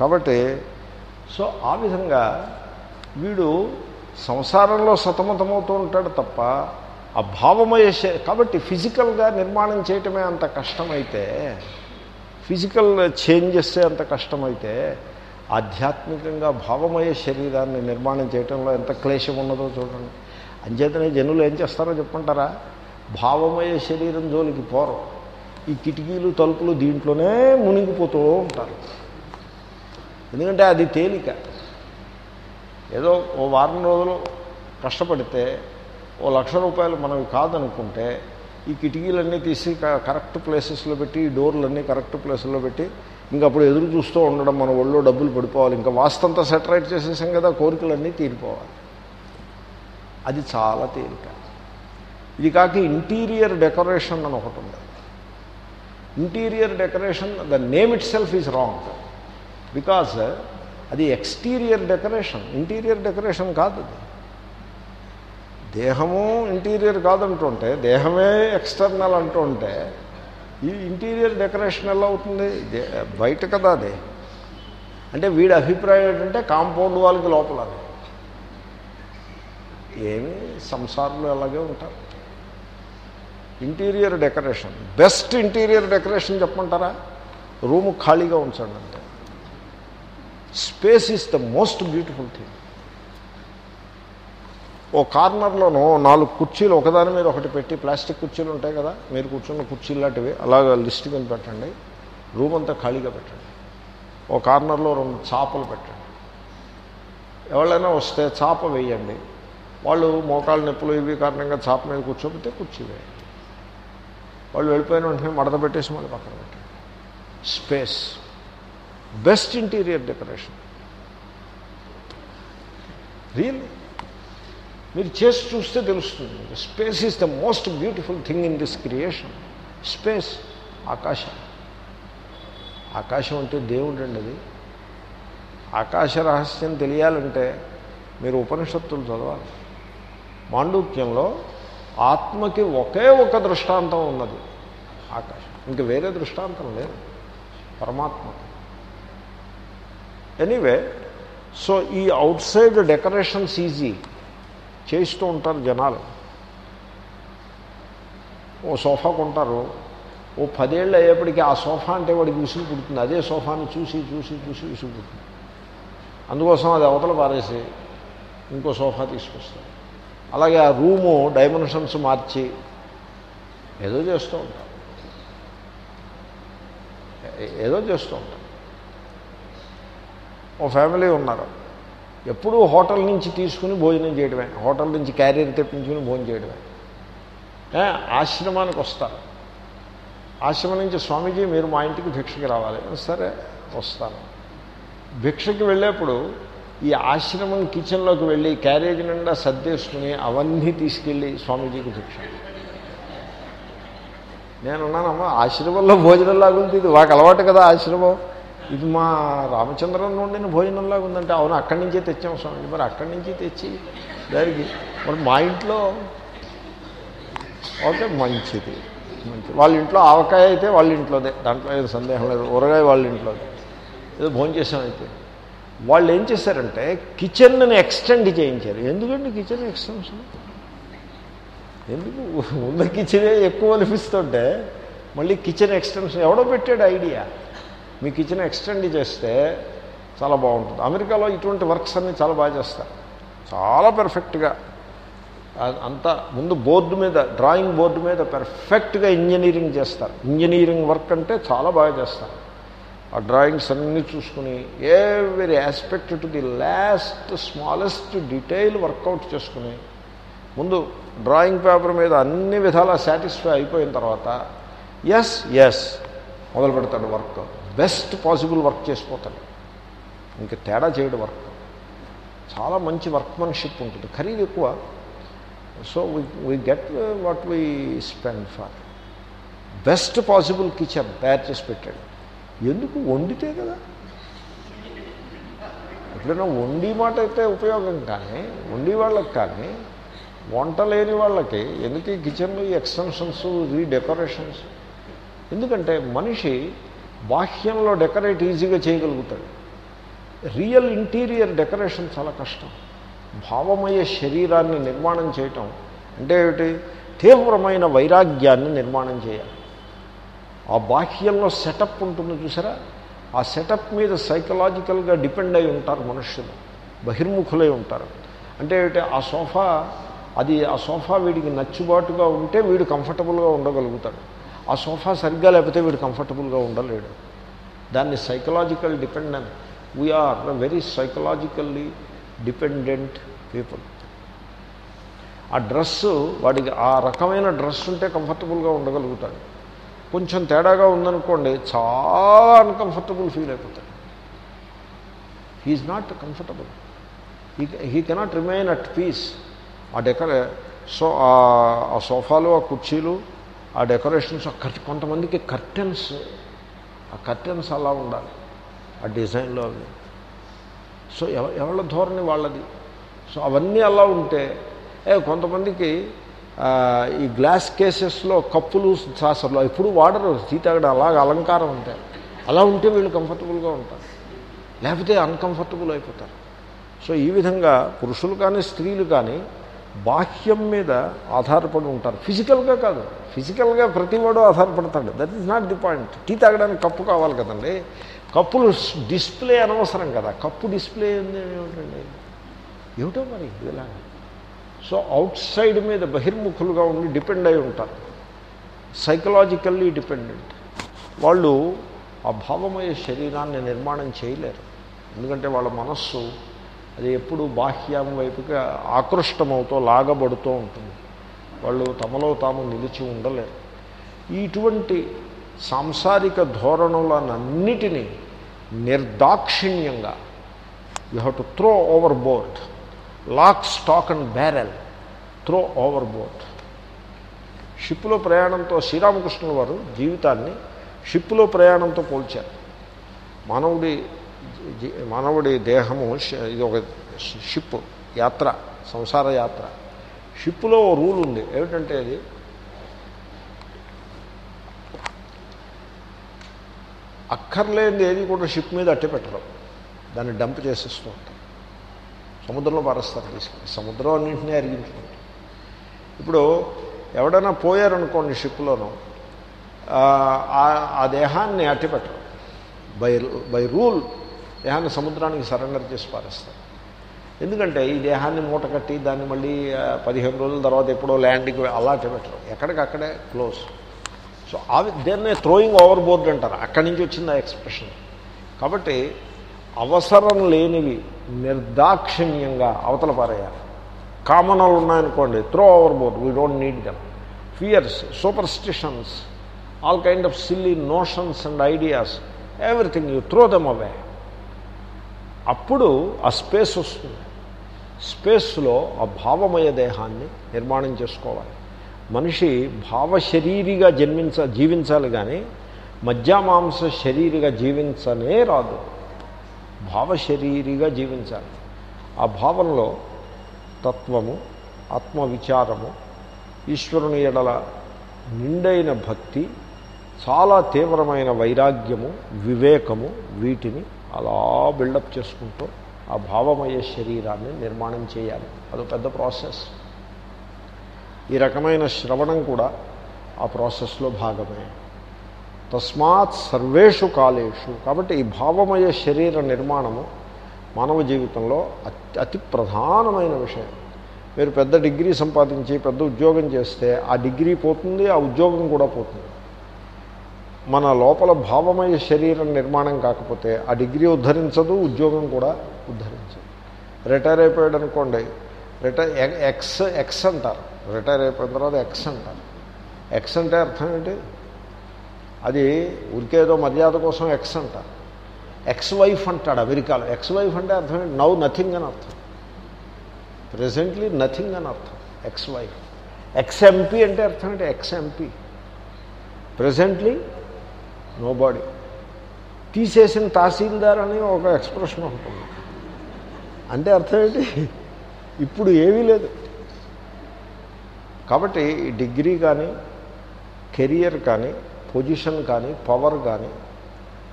కాబట్టి సో ఆ విధంగా వీడు సంసారంలో సతమతమవుతూ ఉంటాడు తప్ప ఆ భావమయ కాబట్టి ఫిజికల్గా నిర్మాణం చేయటమే అంత కష్టమైతే ఫిజికల్ చేంజెస్ అంత కష్టమైతే ఆధ్యాత్మికంగా భావమయ శరీరాన్ని నిర్మాణం చేయటంలో ఎంత క్లేశం ఉన్నదో చూడండి. అంచేతనే జనులు ఏం చేస్తారో చెప్పంటారా భావమయ శరీరం జోలికి పోరు. ఈ కిటికీలు తలుపులు దీంట్లోనే మునిగిపోతూ ఉంటారు. ఎందుకంటే అది తేలిక. ఏదో ఓ వారం రోజులు కష్టపడితే ఓ లక్ష రూపాయలు మనవి కాదనుకుంటే ఈ కిటికీలన్నీ తీసి క- కరెక్ట్ ప్లేసెస్లో పెట్టి ఈ డోర్లన్నీ కరెక్ట్ ప్లేసుల్లో పెట్టి ఇంకా అప్పుడు ఎదురు చూస్తూ ఉండడం మన ఒళ్ళో డబ్బులు పడిపోవాలి. ఇంకా వాస్తంతా సెటరైట్ చేసేసాం కదా కోరికలన్నీ తీరిపోవాలి. అది చాలా తేలిక. ఇది కాక ఇంటీరియర్ డెకరేషన్ అని ఒకటి ఉంది. Interior decoration the name itself is wrong because అది ఎక్స్టీరియర్ డెకరేషన్ ఇంటీరియర్ డెకరేషన్ కాదు అది. దేహము ఇంటీరియర్ కాదంటుంటే దేహమే ఎక్స్టర్నల్ అంటుంటే ఈ ఇంటీరియర్ డెకరేషన్ ఎలా అవుతుంది? బయట కదా అది. అంటే వీడి అభిప్రాయం ఏంటంటే కాంపౌండ్ వాళ్ళకి లోపల అది. ఏమి సంసారంలో అలాగే ఉంటారు. Interior decoration. Best interior decoration చెప్పమంటారా? రూము ఖాళీగా ఉంచండి అంతే. Space is the most beautiful thing. ఓ కార్నర్లోనూ నాలుగు కుర్చీలు ఒకదాని మీద ఒకటి పెట్టి ప్లాస్టిక్ కుర్చీలు ఉంటాయి కదా మీరు కూర్చున్న కుర్చీలు లాంటివి అలాగ లిస్ట్ కింద పెట్టండి. రూమ్ అంతా ఖాళీగా పెట్టండి. ఓ కార్నర్లో రెండు చాపలు పెట్టండి. ఎవరైనా వస్తే చాప వేయండి. వాళ్ళు మోకాళ్ళ నొప్పులు ఇవి కారణంగా చాప మీద కూర్చోబెడితే కుర్చీ వేయండి. వాళ్ళు వెళ్ళిపోయిన వెంటనే మడత పెట్టేసి మళ్ళీ పక్కన పెట్టారు. Space best interior decoration really మీరు చేసి చూస్తే తెలుస్తుంది. Space is the most beautiful thing in this creation space ఆకాశం. ఆకాశం అంటే దేవుడు అండి అది. ఆకాశ రహస్యం తెలియాలంటే మీరు ఉపనిషత్తులు చదవాలి. మాండూక్యంలో ఆత్మకి ఒకే ఒక దృష్టాంతం ఉన్నది. ఆకాశం. ఇంక వేరే దృష్టాంతం లేదు. పరమాత్మ. ఎనీవే సో ఈ అవుట్ సైడ్ డెకరేషన్స్ ఈజీ. చేస్తూ ఉంటారు జనాలు. ఓ సోఫా కొంటారు. ఓ పదేళ్ళు అయ్యేప్పటికీ ఆ సోఫా అంటే వాడికి విసుగు పుడుతుంది. అదే సోఫాని చూసి చూసి చూసి విసుగు పుడుతుంది. అందుకోసం అది అవతల పారేసి ఇంకో సోఫా తీసుకొస్తారు. అలాగే ఆ రూము డైమెన్షన్స్ మార్చి ఏదో చేస్తూ ఉంటాం. ఏదో చేస్తూ ఉంటాం. ఓ ఫ్యామిలీ ఉన్నారు. ఎప్పుడూ హోటల్ నుంచి తీసుకుని భోజనం చేయడమే. హోటల్ నుంచి క్యారియర్ తెప్పించుకుని భోజనం చేయడమే. ఆశ్రమానికి వస్తారు. ఆశ్రమం నుంచి స్వామీజీ మీరు మా ఇంటికి భిక్షకి రావాలి. సరే వస్తాను భిక్షకి వెళ్ళేప్పుడు ఈ ఆశ్రమం కిచెన్లోకి వెళ్ళి క్యారేజ్ నిండా సర్దేసుకుని అవన్నీ తీసుకెళ్ళి స్వామీజీకి భిక్ష నేనున్నానమ్మా ఆశ్రమంలో భోజనం లాగుంది ఇది వాకు అలవాటు కదా ఆశ్రమం. ఇది మా రామచంద్రం నుండి భోజనంలాగా ఉందంటే అవును అక్కడి నుంచే తెచ్చాం స్వామీజీ. మరి అక్కడి నుంచి తెచ్చి దానికి మరి మా ఇంట్లో ఓకే మంచిది మంచిది. వాళ్ళ ఇంట్లో ఆవకాయ అయితే వాళ్ళ ఇంట్లోదే. దాంట్లో ఏదో సందేహం లేదు. ఊరగాయ వాళ్ళ ఇంట్లోదే. ఏదో భోజనం చేసాం అయితే. వాళ్ళు ఏం చేశారంటే కిచెన్ని ఎక్స్టెండ్ చేయించారు. ఎందుకండి కిచెన్ ఎక్స్టెన్షన్? ఎందుకు? ఉన్న కిచెనే ఎక్కువ అనిపిస్తుంటే మళ్ళీ కిచెన్ ఎక్స్టెన్షన్ ఎవడో పెట్టాడు ఐడియా. మీ కిచెన్ ఎక్స్టెండ్ చేస్తే చాలా బాగుంటుంది. అమెరికాలో ఇటువంటి వర్క్స్ అన్నీ చాలా బాగా చేస్తారు. చాలా పెర్ఫెక్ట్గా అంతా ముందు బోర్డు మీద డ్రాయింగ్ బోర్డు మీద పెర్ఫెక్ట్గా ఇంజనీరింగ్ చేస్తారు. ఇంజనీరింగ్ వర్క్ అంటే చాలా బాగా చేస్తారు. ఆ డ్రాయింగ్స్ అన్నీ చూసుకుని ఎవరి aspect to the last smallest detail work out చేసుకుని ముందు డ్రాయింగ్ పేపర్ మీద అన్ని విధాలా సాటిస్ఫై అయిపోయిన తర్వాత ఎస్ ఎస్ మొదలు పెడతాడు వర్క్. బెస్ట్ పాసిబుల్ వర్క్ చేసిపోతాడు. ఇంకా తేడా చేయడు వర్క్. చాలా మంచి వర్క్మెన్షిప్ ఉంటుంది. ఖరీదు ఎక్కువ. So we get what we spend for best possible kitchen తయారు చేసి పెట్టాడు. ఎందుకు వండితే కదా? ఎప్పుడైనా వండి మాట అయితే ఉపయోగం కానీ వండి వాళ్ళకి కానీ వంట లేని వాళ్ళకి ఎందుకు ఈ కిచెన్లు ఈ ఎక్స్టెన్షన్స్ రీడెకరేషన్స్ ఎందుకంటే మనిషి బాహ్యంలో డెకరేట్ ఈజీగా చేయగలుగుతాడు. రియల్ ఇంటీరియర్ డెకరేషన్ చాలా కష్టం. భావమయ శరీరాన్ని నిర్మాణం చేయటం అంటే ఏమిటి? తీవ్రమైన వైరాగ్యాన్ని నిర్మాణం చేయాలి. ఆ బాహ్యంలో సెటప్ ఉంటుంది చూసారా? ఆ సెటప్ మీద సైకలాజికల్గా డిపెండ్ అయి ఉంటారు మనుషులు బహిర్ముఖులై ఉంటారు. అంటే ఆ సోఫా అది ఆ సోఫా వీడికి నచ్చుబాటుగా ఉంటే వీడు కంఫర్టబుల్గా ఉండగలుగుతాడు. ఆ సోఫా సరిగ్గా లేకపోతే వీడు కంఫర్టబుల్గా ఉండలేడు. దాన్ని psychological dependent we are very psychologically dependent people. ఆ డ్రెస్సు వాడికి ఆ రకమైన డ్రెస్ ఉంటే కంఫర్టబుల్గా ఉండగలుగుతాడు. కొంచెం తేడాగా ఉందనుకోండి చాలా అన్కంఫర్టబుల్ ఫీల్ అయిపోతాడు. He is not comfortable he he cannot remain at peace ఆ డెకరే సో ఆ సోఫాలు ఆ కుర్చీలు ఆ డెకరేషన్స్ కొంతమందికి కర్టెన్స్ ఆ కర్టెన్స్ అలా ఉండాలి. ఆ డిజైన్లో అవి. సో ఎవ ఎవళ్ళ ధోరణి వాళ్ళది? సో అవన్నీ అలా ఉంటే ఏ కొంతమందికి ఈ గ్లాస్ కేసెస్లో కప్పులు సాసర్లు ఎప్పుడు వాడరు సీతాగడ అలాగ అలంకారం ఉంటాయి అలా ఉంటే వీళ్ళు కంఫర్టబుల్గా ఉంటారు. లేకపోతే అన్కంఫర్టబుల్ అయిపోతారు. సో ఈ విధంగా పురుషులు కానీ స్త్రీలు కానీ బాహ్యం మీద ఆధారపడి ఉంటారు. ఫిజికల్గా కాదు. ఫిజికల్గా ప్రతివాడు ఆధారపడతాడు. That is not the point tea తాగడానికి కప్పు కావాలి కదండి. కప్పులు డిస్ప్లే అనవసరం కదా. కప్పు డిస్ప్లే ఏమిటండి? ఏమిటో మరి ఇదిలాగా. సో అవుట్ సైడ్ మీద బహిర్ముఖులుగా ఉండి డిపెండ్ అయి ఉంటారు. సైకలాజికల్లీ డిపెండెంట్ వాళ్ళు ఆ భావమయ శరీరాన్ని నిర్మాణం చేయలేరు. ఎందుకంటే వాళ్ళ మనస్సు అది ఎప్పుడు బాహ్యం వైపుగా ఆకృష్టమవుతూ లాగబడుతూ ఉంటుంది. వాళ్ళు తమలో తాము నిలిచి ఉండలేరు. ఇటువంటి సాంసారిక ధోరణులనన్నిటినీ నిర్దాక్షిణ్యంగా you have to throw overboard. Lock stock and barrel throw overboard షిప్లో ప్రయాణంతో శ్రీరామకృష్ణుల వారు జీవితాన్ని షిప్లో ప్రయాణంతో పోల్చారు మానవుడి మానవుడి దేహము ఇది ఒక షిప్ యాత్ర సంసార యాత్ర. షిప్లో ఓ రూల్ ఉంది. ఏమిటంటే అది? అక్కర్లేనిది ఏది కూడా షిప్ మీద అట్టి పెట్టరు దాన్ని డంప్ చేసేస్తూ సముద్రంలో పారేస్తారు తీసుకుని. సముద్రం అన్నింటినీ అరిగించుకుంటారు ఇప్పుడు ఎవడైనా పోయారనుకోండి షిప్లోనూ ఆ దేహాన్ని అట్టిపెట్టరు. బై బై రూల్ దేహాన్ని సముద్రానికి సరెండర్ చేసి పారేస్తారు. ఎందుకంటే ఈ దేహాన్ని మూట కట్టి దాన్ని మళ్ళీ పదిహేను రోజుల తర్వాత ఎప్పుడో ల్యాండ్కి అలాంటి పెట్టరు ఎక్కడికక్కడే క్లోజ్. సో అవి దేన్నే థ్రోయింగ్ ఓవర్ బోర్డ్ అంటారు. అక్కడి నుంచి వచ్చింది ఆ ఎక్స్ప్రెషన్. కాబట్టి అవసరం లేనివి నిర్దాక్షిణ్యంగా అవతల పారేయాలి. కామనలు ఉన్నాయనుకోండి throw overboard we don't need them fears superstitions all kind of silly notions and ideas everything you throw them away అప్పుడు ఆ స్పేస్ వస్తుంది. స్పేస్లో ఆ భావమయ దేహాన్ని నిర్మాణం చేసుకోవాలి. మనిషి భావశరీరిగా జన్మించ జీవించాలి కానీ మధ్యమాంస శరీరిగా జీవించనే రాదు. భావశరీరిగా జీవించాలి. ఆ భావంలో తత్వము ఆత్మవిచారము ఈశ్వరుని ఎడల నిండైన భక్తి చాలా తీవ్రమైన వైరాగ్యము వివేకము వీటిని అలా బిల్డప్ చేసుకుంటూ ఆ భావమయ శరీరాన్ని నిర్మాణం చేయాలి. అదొక పెద్ద ప్రాసెస్. ఈ రకమైన శ్రవణం కూడా ఆ ప్రాసెస్లో భాగమే. తస్మాత్ సర్వేషు కాలేషు. కాబట్టి ఈ భావమయ శరీర నిర్మాణము మానవ జీవితంలో అతి అతి ప్రధానమైన విషయం. మీరు పెద్ద డిగ్రీ సంపాదించి పెద్ద ఉద్యోగం చేస్తే ఆ డిగ్రీ పోతుంది ఆ ఉద్యోగం కూడా పోతుంది. మన లోపల భావమయ శరీరం నిర్మాణం కాకపోతే ఆ డిగ్రీ ఉద్ధరించదు ఉద్యోగం కూడా ఉద్ధరించదు. రిటైర్ అయిపోయాడు అనుకోండి రిటైర్ ఎక్స్ ఎక్స్ అంటారు. రిటైర్ అయిపోయిన తర్వాత ఎక్స్ అంటారు. ఎక్స్ అంటే అర్థం ఏంటి? అది ఉరికేదో మర్యాద కోసం ఎక్స్ అంటారు ఎక్స్ వైఫ్ అంటాడు అమెరికాలో. ఎక్స్ వైఫ్ అంటే అర్థం ఏంటి? నవ్ నథింగ్ అని అర్థం. ప్రజెంట్లీ నథింగ్ అని అర్థం. ఎక్స్ వైఫ్ ఎక్స్ ఎంపీ అంటే అర్థం ఏంటి? Ex MP presently nobody తీసేసిన తహసీల్దార్ అని ఒక ఎక్స్ప్రెషన్ ఉంటుంది. అంటే అర్థం ఏంటి? ఇప్పుడు ఏమీ లేదు. కాబట్టి డిగ్రీ కానీ కెరియర్ కానీ పొజిషన్ కానీ పవర్ కానీ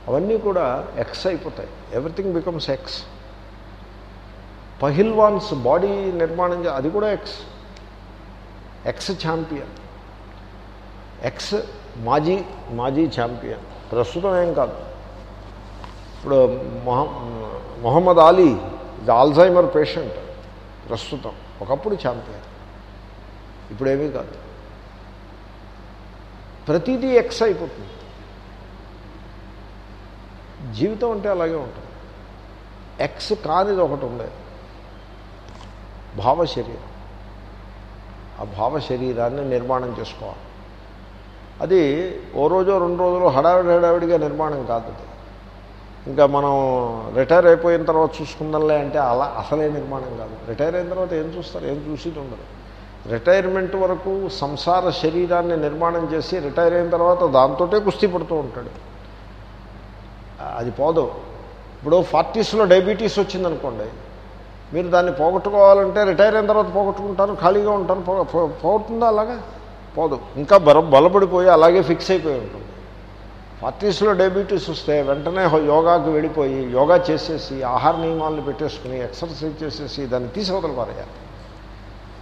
అవన్నీ కూడా ఎక్స్ అయిపోతాయి. ఎవ్రీథింగ్ బికమ్స్ ఎక్స్ పహిల్వాన్స్ బాడీ నిర్మాణం అది కూడా ఎక్స్ ఎక్స్ ఛాంపియన్. ఎక్స్ మాజీ మాజీ ఛాంపియన్. ప్రస్తుతం ఏం కాదు. ఇప్పుడు మొహ మొహమ్మద్ అలీ ఇది ఆల్జైమర్ పేషెంట్ ప్రస్తుతం. ఒకప్పుడు ఛాంపియన్. ఇప్పుడేమీ కాదు. ప్రతిదీ ఎక్స్ అయిపోతుంది. జీవితం అంటే అలాగే ఉంటుంది. ఎక్స్ కానిది ఒకటి ఉంది భావ శరీరం ఆ భావ శరీరాన్ని నిర్మాణం చేసుకోవాలి. అది ఓ రోజు రెండు రోజులు హడావిడి హడావిడిగా నిర్మాణం కాదు ఇంకా మనం రిటైర్ అయిపోయిన తర్వాత చూసుకుందాంలే అంటే అలా అసలే నిర్మాణం కాదు. రిటైర్ అయిన తర్వాత ఏం చూస్తారు? ఏం చూసి ఉండదు రిటైర్మెంట్ వరకు సంసార శరీరాన్ని నిర్మాణం చేసి రిటైర్ అయిన తర్వాత దాంతోటే కుస్తీ పడుతూ ఉంటాడు. అది పోదు. ఇప్పుడు ఫార్టీస్లో డయాబెటీస్ వచ్చిందనుకోండి మీరు దాన్ని పోగొట్టుకోవాలంటే రిటైర్ అయిన తర్వాత పోగొట్టుకుంటారు ఖాళీగా ఉంటాను పో- అలాగా? పోదు. ఇంకా బల బలపడిపోయి అలాగే ఫిక్స్ అయిపోయి ఉంటుంది. ఫార్టీస్లో డయాబెటీస్ వస్తే వెంటనే యోగాకి వెళ్ళిపోయి యోగా చేసేసి ఆహార నియమాలను పెట్టేసుకుని ఎక్సర్సైజ్ చేసేసి దాన్ని తీసి వదలపారేయాలి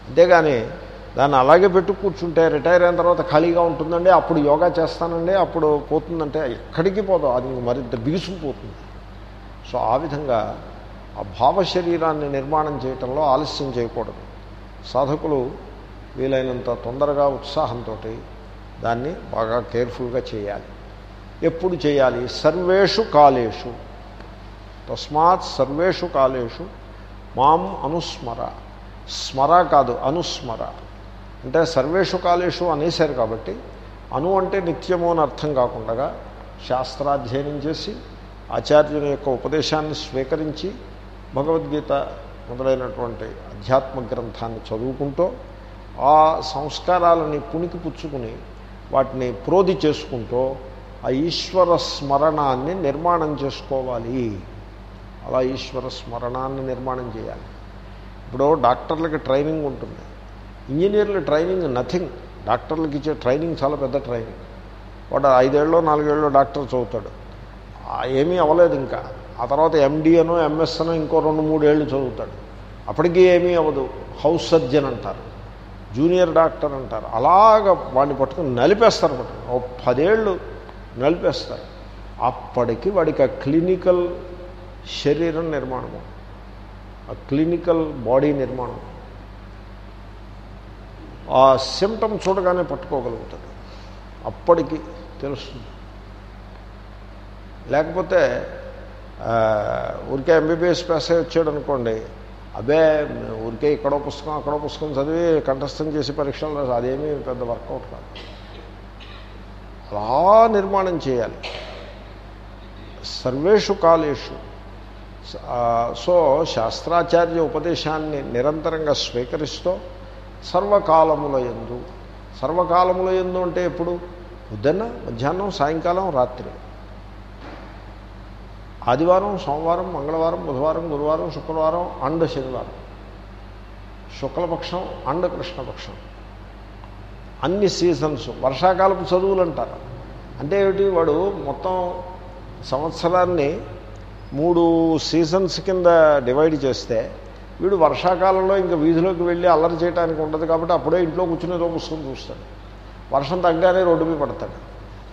అంతేగాని దాన్ని అలాగే పెట్టు కూర్చుంటే రిటైర్ అయిన తర్వాత ఖాళీగా ఉంటుందండి అప్పుడు యోగా చేస్తానండి అప్పుడు పోతుందంటే ఎక్కడికి పోదు అది మరింత బిగుసుకుపోతుంది. సో ఆ విధంగా ఆ భావ శరీరాన్ని నిర్మాణం చేయటంలో ఆలస్యం చేయకూడదు. సాధకులు వీలైనంత తొందరగా ఉత్సాహంతో దాన్ని బాగా కేర్ఫుల్గా చేయాలి. ఎప్పుడు చేయాలి? సర్వేషు కాలేషు. తస్మాత్ సర్వేషు కాలేషు. మాం అనుస్మర. స్మర కాదు అనుస్మర. అంటే సర్వేషు కాలేషు అనేశారు కాబట్టి అను అంటే నిత్యము అని అర్థం కాకుండా శాస్త్రాధ్యయనం చేసి ఆచార్యుని యొక్క ఉపదేశాన్ని స్వీకరించి భగవద్గీత మొదలైనటువంటి అధ్యాత్మ గ్రంథాన్ని చదువుకుంటూ ఆ సంస్కారాలని పుణికి పుచ్చుకుని వాటిని ప్రోధి చేసుకుంటూ ఆ ఈశ్వర స్మరణాన్ని నిర్మాణం చేసుకోవాలి. అలా ఈశ్వర స్మరణాన్ని నిర్మాణం చేయాలి. ఇప్పుడు డాక్టర్లకి ట్రైనింగ్ ఉంటుంది. ఇంజనీర్ల ట్రైనింగ్ నథింగ్. డాక్టర్లకి ఇచ్చే ట్రైనింగ్ చాలా పెద్ద ట్రైనింగ్. వాడు ఐదేళ్ళు నాలుగేళ్ళు డాక్టర్ చదువుతాడు. ఏమీ అవ్వలేదు ఇంకా. ఆ తర్వాత ఎండి అనో ఎంఎస్ అనో ఇంకో రెండు మూడేళ్ళు చదువుతాడు. అప్పటికీ ఏమీ అవ్వదు. హౌస్ సర్జన్ అంటారు. జూనియర్ డాక్టర్ అంటారు. అలాగ వాడిని పట్టుకుని నలిపేస్తారు పట్టుకుని. ఓ పదేళ్ళు నలిపేస్తారు. అప్పటికి వాడికి ఆ క్లినికల్ శరీరం నిర్మాణం ఆ క్లినికల్ బాడీ నిర్మాణం. ఆ సిమ్టమ్ చూడగానే పట్టుకోగలుగుతాడు. అప్పటికి తెలుస్తుంది. లేకపోతే ఊరికే ఎంబీబీఎస్ పాస్ అయ్యి వచ్చాడు అనుకోండి అబ్బే ఊరికే ఇక్కడో పుస్తకం అక్కడో పుస్తకం చదివి కంఠస్థం చేసి పరీక్షలు రాసి అదేమీ పెద్ద వర్కౌట్ కాదు. అలా నిర్మాణం చేయాలి. సర్వేషు కాలేషు. సో శాస్త్రాచార్య ఉపదేశాన్ని నిరంతరంగా స్వీకరిస్తూ సర్వకాలముల ఎందు సర్వకాలముల ఎందు అంటే ఎప్పుడు? పొద్దున్న మధ్యాహ్నం సాయంకాలం రాత్రి. ఆదివారం సోమవారం మంగళవారం బుధవారం గురువారం శుక్రవారం అండ్ శనివారం. శుక్లపక్షం అండ్ కృష్ణపక్షం. అన్ని సీజన్స్ వర్షాకాలపు చదువులు అంటారు అంటే ఏమిటి? వాడు మొత్తం సంవత్సరాన్ని మూడు సీజన్స్ కింద డివైడ్ చేస్తే వీడు వర్షాకాలంలో ఇంకా వీధిలోకి వెళ్ళి అల్లరి చేయడానికి ఉండదు కాబట్టి అప్పుడే ఇంట్లో కూర్చుని ఏదో పుస్తకం చూస్తాడు. వర్షం తగ్గానే రోడ్డు మీద పడతాడు.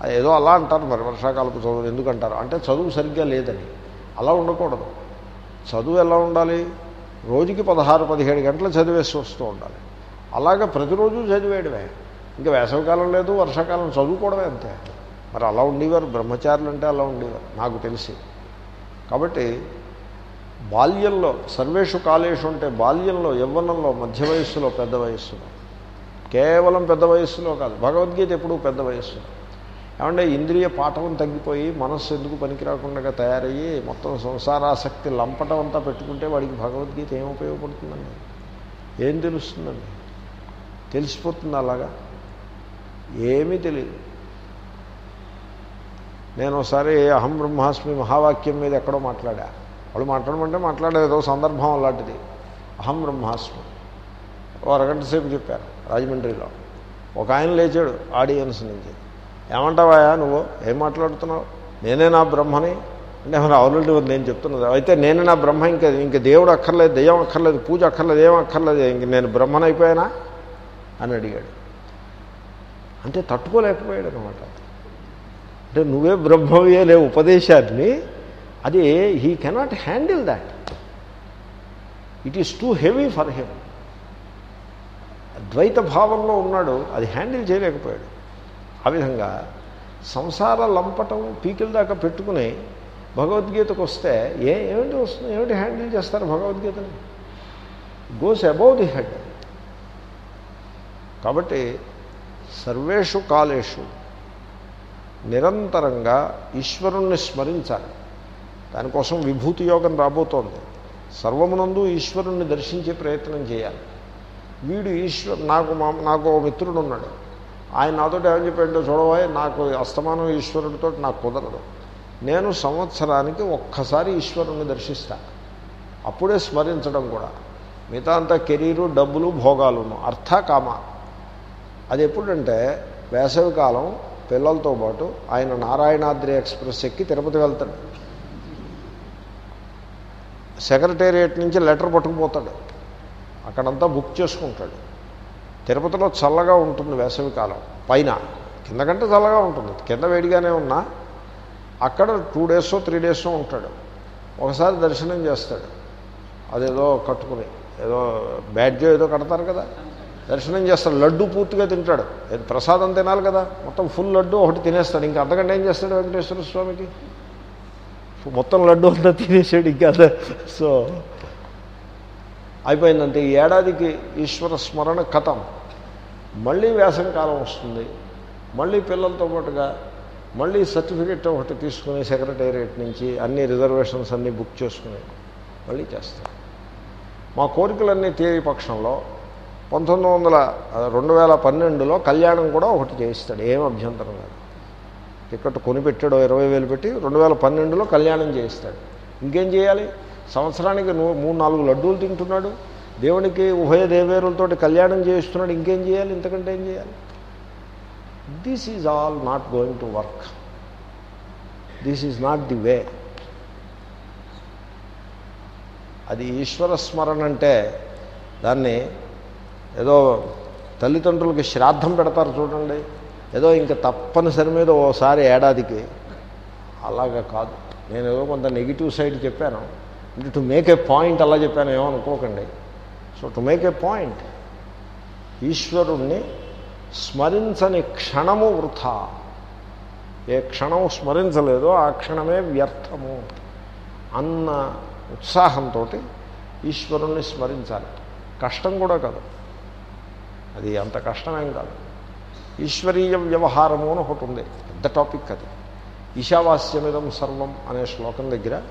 అది ఏదో అలా అంటారు మరి వర్షాకాలపు చదువు ఎందుకంటారు? అంటే చదువు సరిగ్గా లేదని. అలా ఉండకూడదు. చదువు ఎలా ఉండాలి? రోజుకి పదహారు పదిహేడు గంటలు చదివేసి వస్తూ ఉండాలి. అలాగే ప్రతిరోజు చదివేయడమే. ఇంకా వేసవికాలం లేదు వర్షాకాలం చదువుకోవడమే అంతే. మరి అలా ఉండేవారు బ్రహ్మచారులు అంటే అలా ఉండేవారు నాకు తెలిసి. కాబట్టి బాల్యంలో సర్వేషు కాలేషు అంటే బాల్యంలో యవ్వనంలో మధ్య వయస్సులో పెద్ద వయస్సులో. కేవలం పెద్ద వయస్సులో కాదు భగవద్గీత ఎప్పుడూ పెద్ద వయస్సులో. ఏమంటే ఇంద్రియ పాఠం తగ్గిపోయి మనస్సు ఎందుకు పనికిరాకుండా తయారయ్యి మొత్తం సంసారాసక్తి లంపటం అంతా పెట్టుకుంటే వాడికి భగవద్గీత ఏం ఉపయోగపడుతుందండి? ఏం తెలుస్తుందండి? తెలిసిపోతుంది అలాగా? ఏమీ తెలియదు. నేను ఒకసారి అహం బ్రహ్మాస్మి మహావాక్యం మీద ఎక్కడో మాట్లాడా. వాళ్ళు మాట్లాడమంటే మాట్లాడేది ఏదో సందర్భం అలాంటిది. అహం బ్రహ్మాస్మి. ఓ అరగంట సేపు చెప్పారు రాజమండ్రిలో. ఒక ఆయన లేచాడు ఆడియన్స్ నుంచి. ఏమంటావా నువ్వు? ఏం మాట్లాడుతున్నావు? నేనే నా బ్రహ్మని? అంటే మరి ఆల్రెడీ నేను చెప్తున్నది. అయితే నేనే నా బ్రహ్మ ఇంకా ఇంకా దేవుడు అక్కర్లేదు దయ్యం అక్కర్లేదు పూజ అక్కర్లేదు ఏం అక్కర్లేదు ఇంక నేను బ్రహ్మనైపోయానా? అని అడిగాడు. అంటే తట్టుకోలేకపోయాడు అనమాట అంటే నువ్వే బ్రహ్మవే అనే ఉపదేశాన్ని అది he cannot handle that it is too heavy for him ద్వైత భావంలో ఉన్నాడు అది హ్యాండిల్ చేయలేకపోయాడు. ఆ విధంగా సంసార లంపటం పీకిల దాకా పెట్టుకుని భగవద్గీతకు వస్తే ఏ ఏమిటి వస్తుంది? ఏమిటి హ్యాండిల్ చేస్తారు భగవద్గీతని? గోస్ అబౌవ్ ది హెడ్ కాబట్టి సర్వేషు కాలేషు. నిరంతరంగా ఈశ్వరుణ్ణి స్మరించాలి. దానికోసం విభూతి యోగం రాబోతోంది. సర్వమునందు ఈశ్వరుణ్ణి దర్శించే ప్రయత్నం చేయాలి. వీడు ఈశ్వరు నాకు మా నాకు ఓ మిత్రుడు ఉన్నాడు ఆయన నాతో ఏమని చెప్పాడో చూడవా నాకు అస్తమానం ఈశ్వరుడితో నాకు కుదరదు. నేను సంవత్సరానికి ఒక్కసారి ఈశ్వరుణ్ణి దర్శిస్తాను అప్పుడే స్మరించడం కూడా. మిగతా అంతా కెరీరు డబ్బులు భోగాలును అర్థ కామ అది ఎప్పుడంటే వేసవికాలం పిల్లలతో పాటు ఆయన నారాయణాద్రి ఎక్స్ప్రెస్ ఎక్కి తిరుపతి వెళ్తాడు. సెక్రటేరియట్ నుంచి లెటర్ పట్టుకుపోతాడు. అక్కడంతా బుక్ చేసుకుంటాడు. తిరుపతిలో చల్లగా ఉంటుంది వేసవికాలం. పైన కింద కంటే చల్లగా ఉంటుంది. కింద వేడిగానే ఉన్నా అక్కడ టూ డేస్ త్రీ డేస్ ఉంటాడు. ఒకసారి దర్శనం చేస్తాడు. అదేదో కట్టుకుని ఏదో బ్యాడ్జో ఏదో కడతారు కదా? దర్శనం చేస్తాడు. లడ్డు పూర్తిగా తింటాడు. ప్రసాదం తినాలి కదా. మొత్తం ఫుల్ లడ్డు ఒకటి తినేస్తాడు. ఇంకా అంతకంటే ఏం చేస్తాడు వెంకటేశ్వర స్వామికి? మొత్తం లడ్డు అంతా తినేసాడు ఇంకా. సో అయిపోయిందంటే ఈ ఏడాదికి ఈశ్వర స్మరణ కథం. మళ్ళీ వేసం కాలం వస్తుంది. మళ్ళీ పిల్లలతో పాటుగా మళ్ళీ సర్టిఫికెట్ ఒకటి తీసుకుని సెక్రటేరియట్ నుంచి అన్ని రిజర్వేషన్స్ అన్నీ బుక్ చేసుకుని మళ్ళీ చేస్తాం మా కోరికలన్నీ తీరే పక్షంలో పంతొమ్మిది వందల రెండు వేల పన్నెండులో కళ్యాణం కూడా ఒకటి చేయిస్తాడు. ఏం అభ్యంతరం లేదు. టికెట్ కొనిపెట్టాడు ఇరవై వేలు పెట్టి రెండు వేల పన్నెండులో కళ్యాణం చేయిస్తాడు. ఇంకేం చేయాలి? సంవత్సరానికి మూడు నాలుగు లడ్డూలు తింటున్నాడు. దేవునికి ఉభయ దేవేరులతోటి కళ్యాణం చేయిస్తున్నాడు. ఇంకేం చేయాలి? ఇంతకంటే ఏం చేయాలి? This is all not going to work this is not the way అది ఈశ్వర స్మరణ అంటే దాన్ని ఏదో తల్లిదండ్రులకి శ్రాద్ధం పెడతారు చూడండి. ఏదో ఇంకా తప్పనిసరి మీద ఓసారి ఏడాదికి. అలాగా కాదు. నేను ఏదో కొంత నెగిటివ్ సైడ్ చెప్పాను. అంటే టు మేక్ ఏ పాయింట్ అలా చెప్పాను ఏమో అనుకోకండి. So to make a point ఈశ్వరుణ్ణి స్మరించని క్షణము వృథా. ఏ క్షణం స్మరించలేదో ఆ క్షణమే వ్యర్థము అన్న ఉత్సాహంతో ఈశ్వరుణ్ణి స్మరించాలి. కష్టం కూడా కాదు. అది అంత కష్టమేం కాదు. ఈశ్వరీయ వ్యవహారము అని ఒకటి ఉంది. పెద్ద టాపిక్ అది. ఈశావాస్యమిదం సర్వం అనే శ్లోకం దగ్గర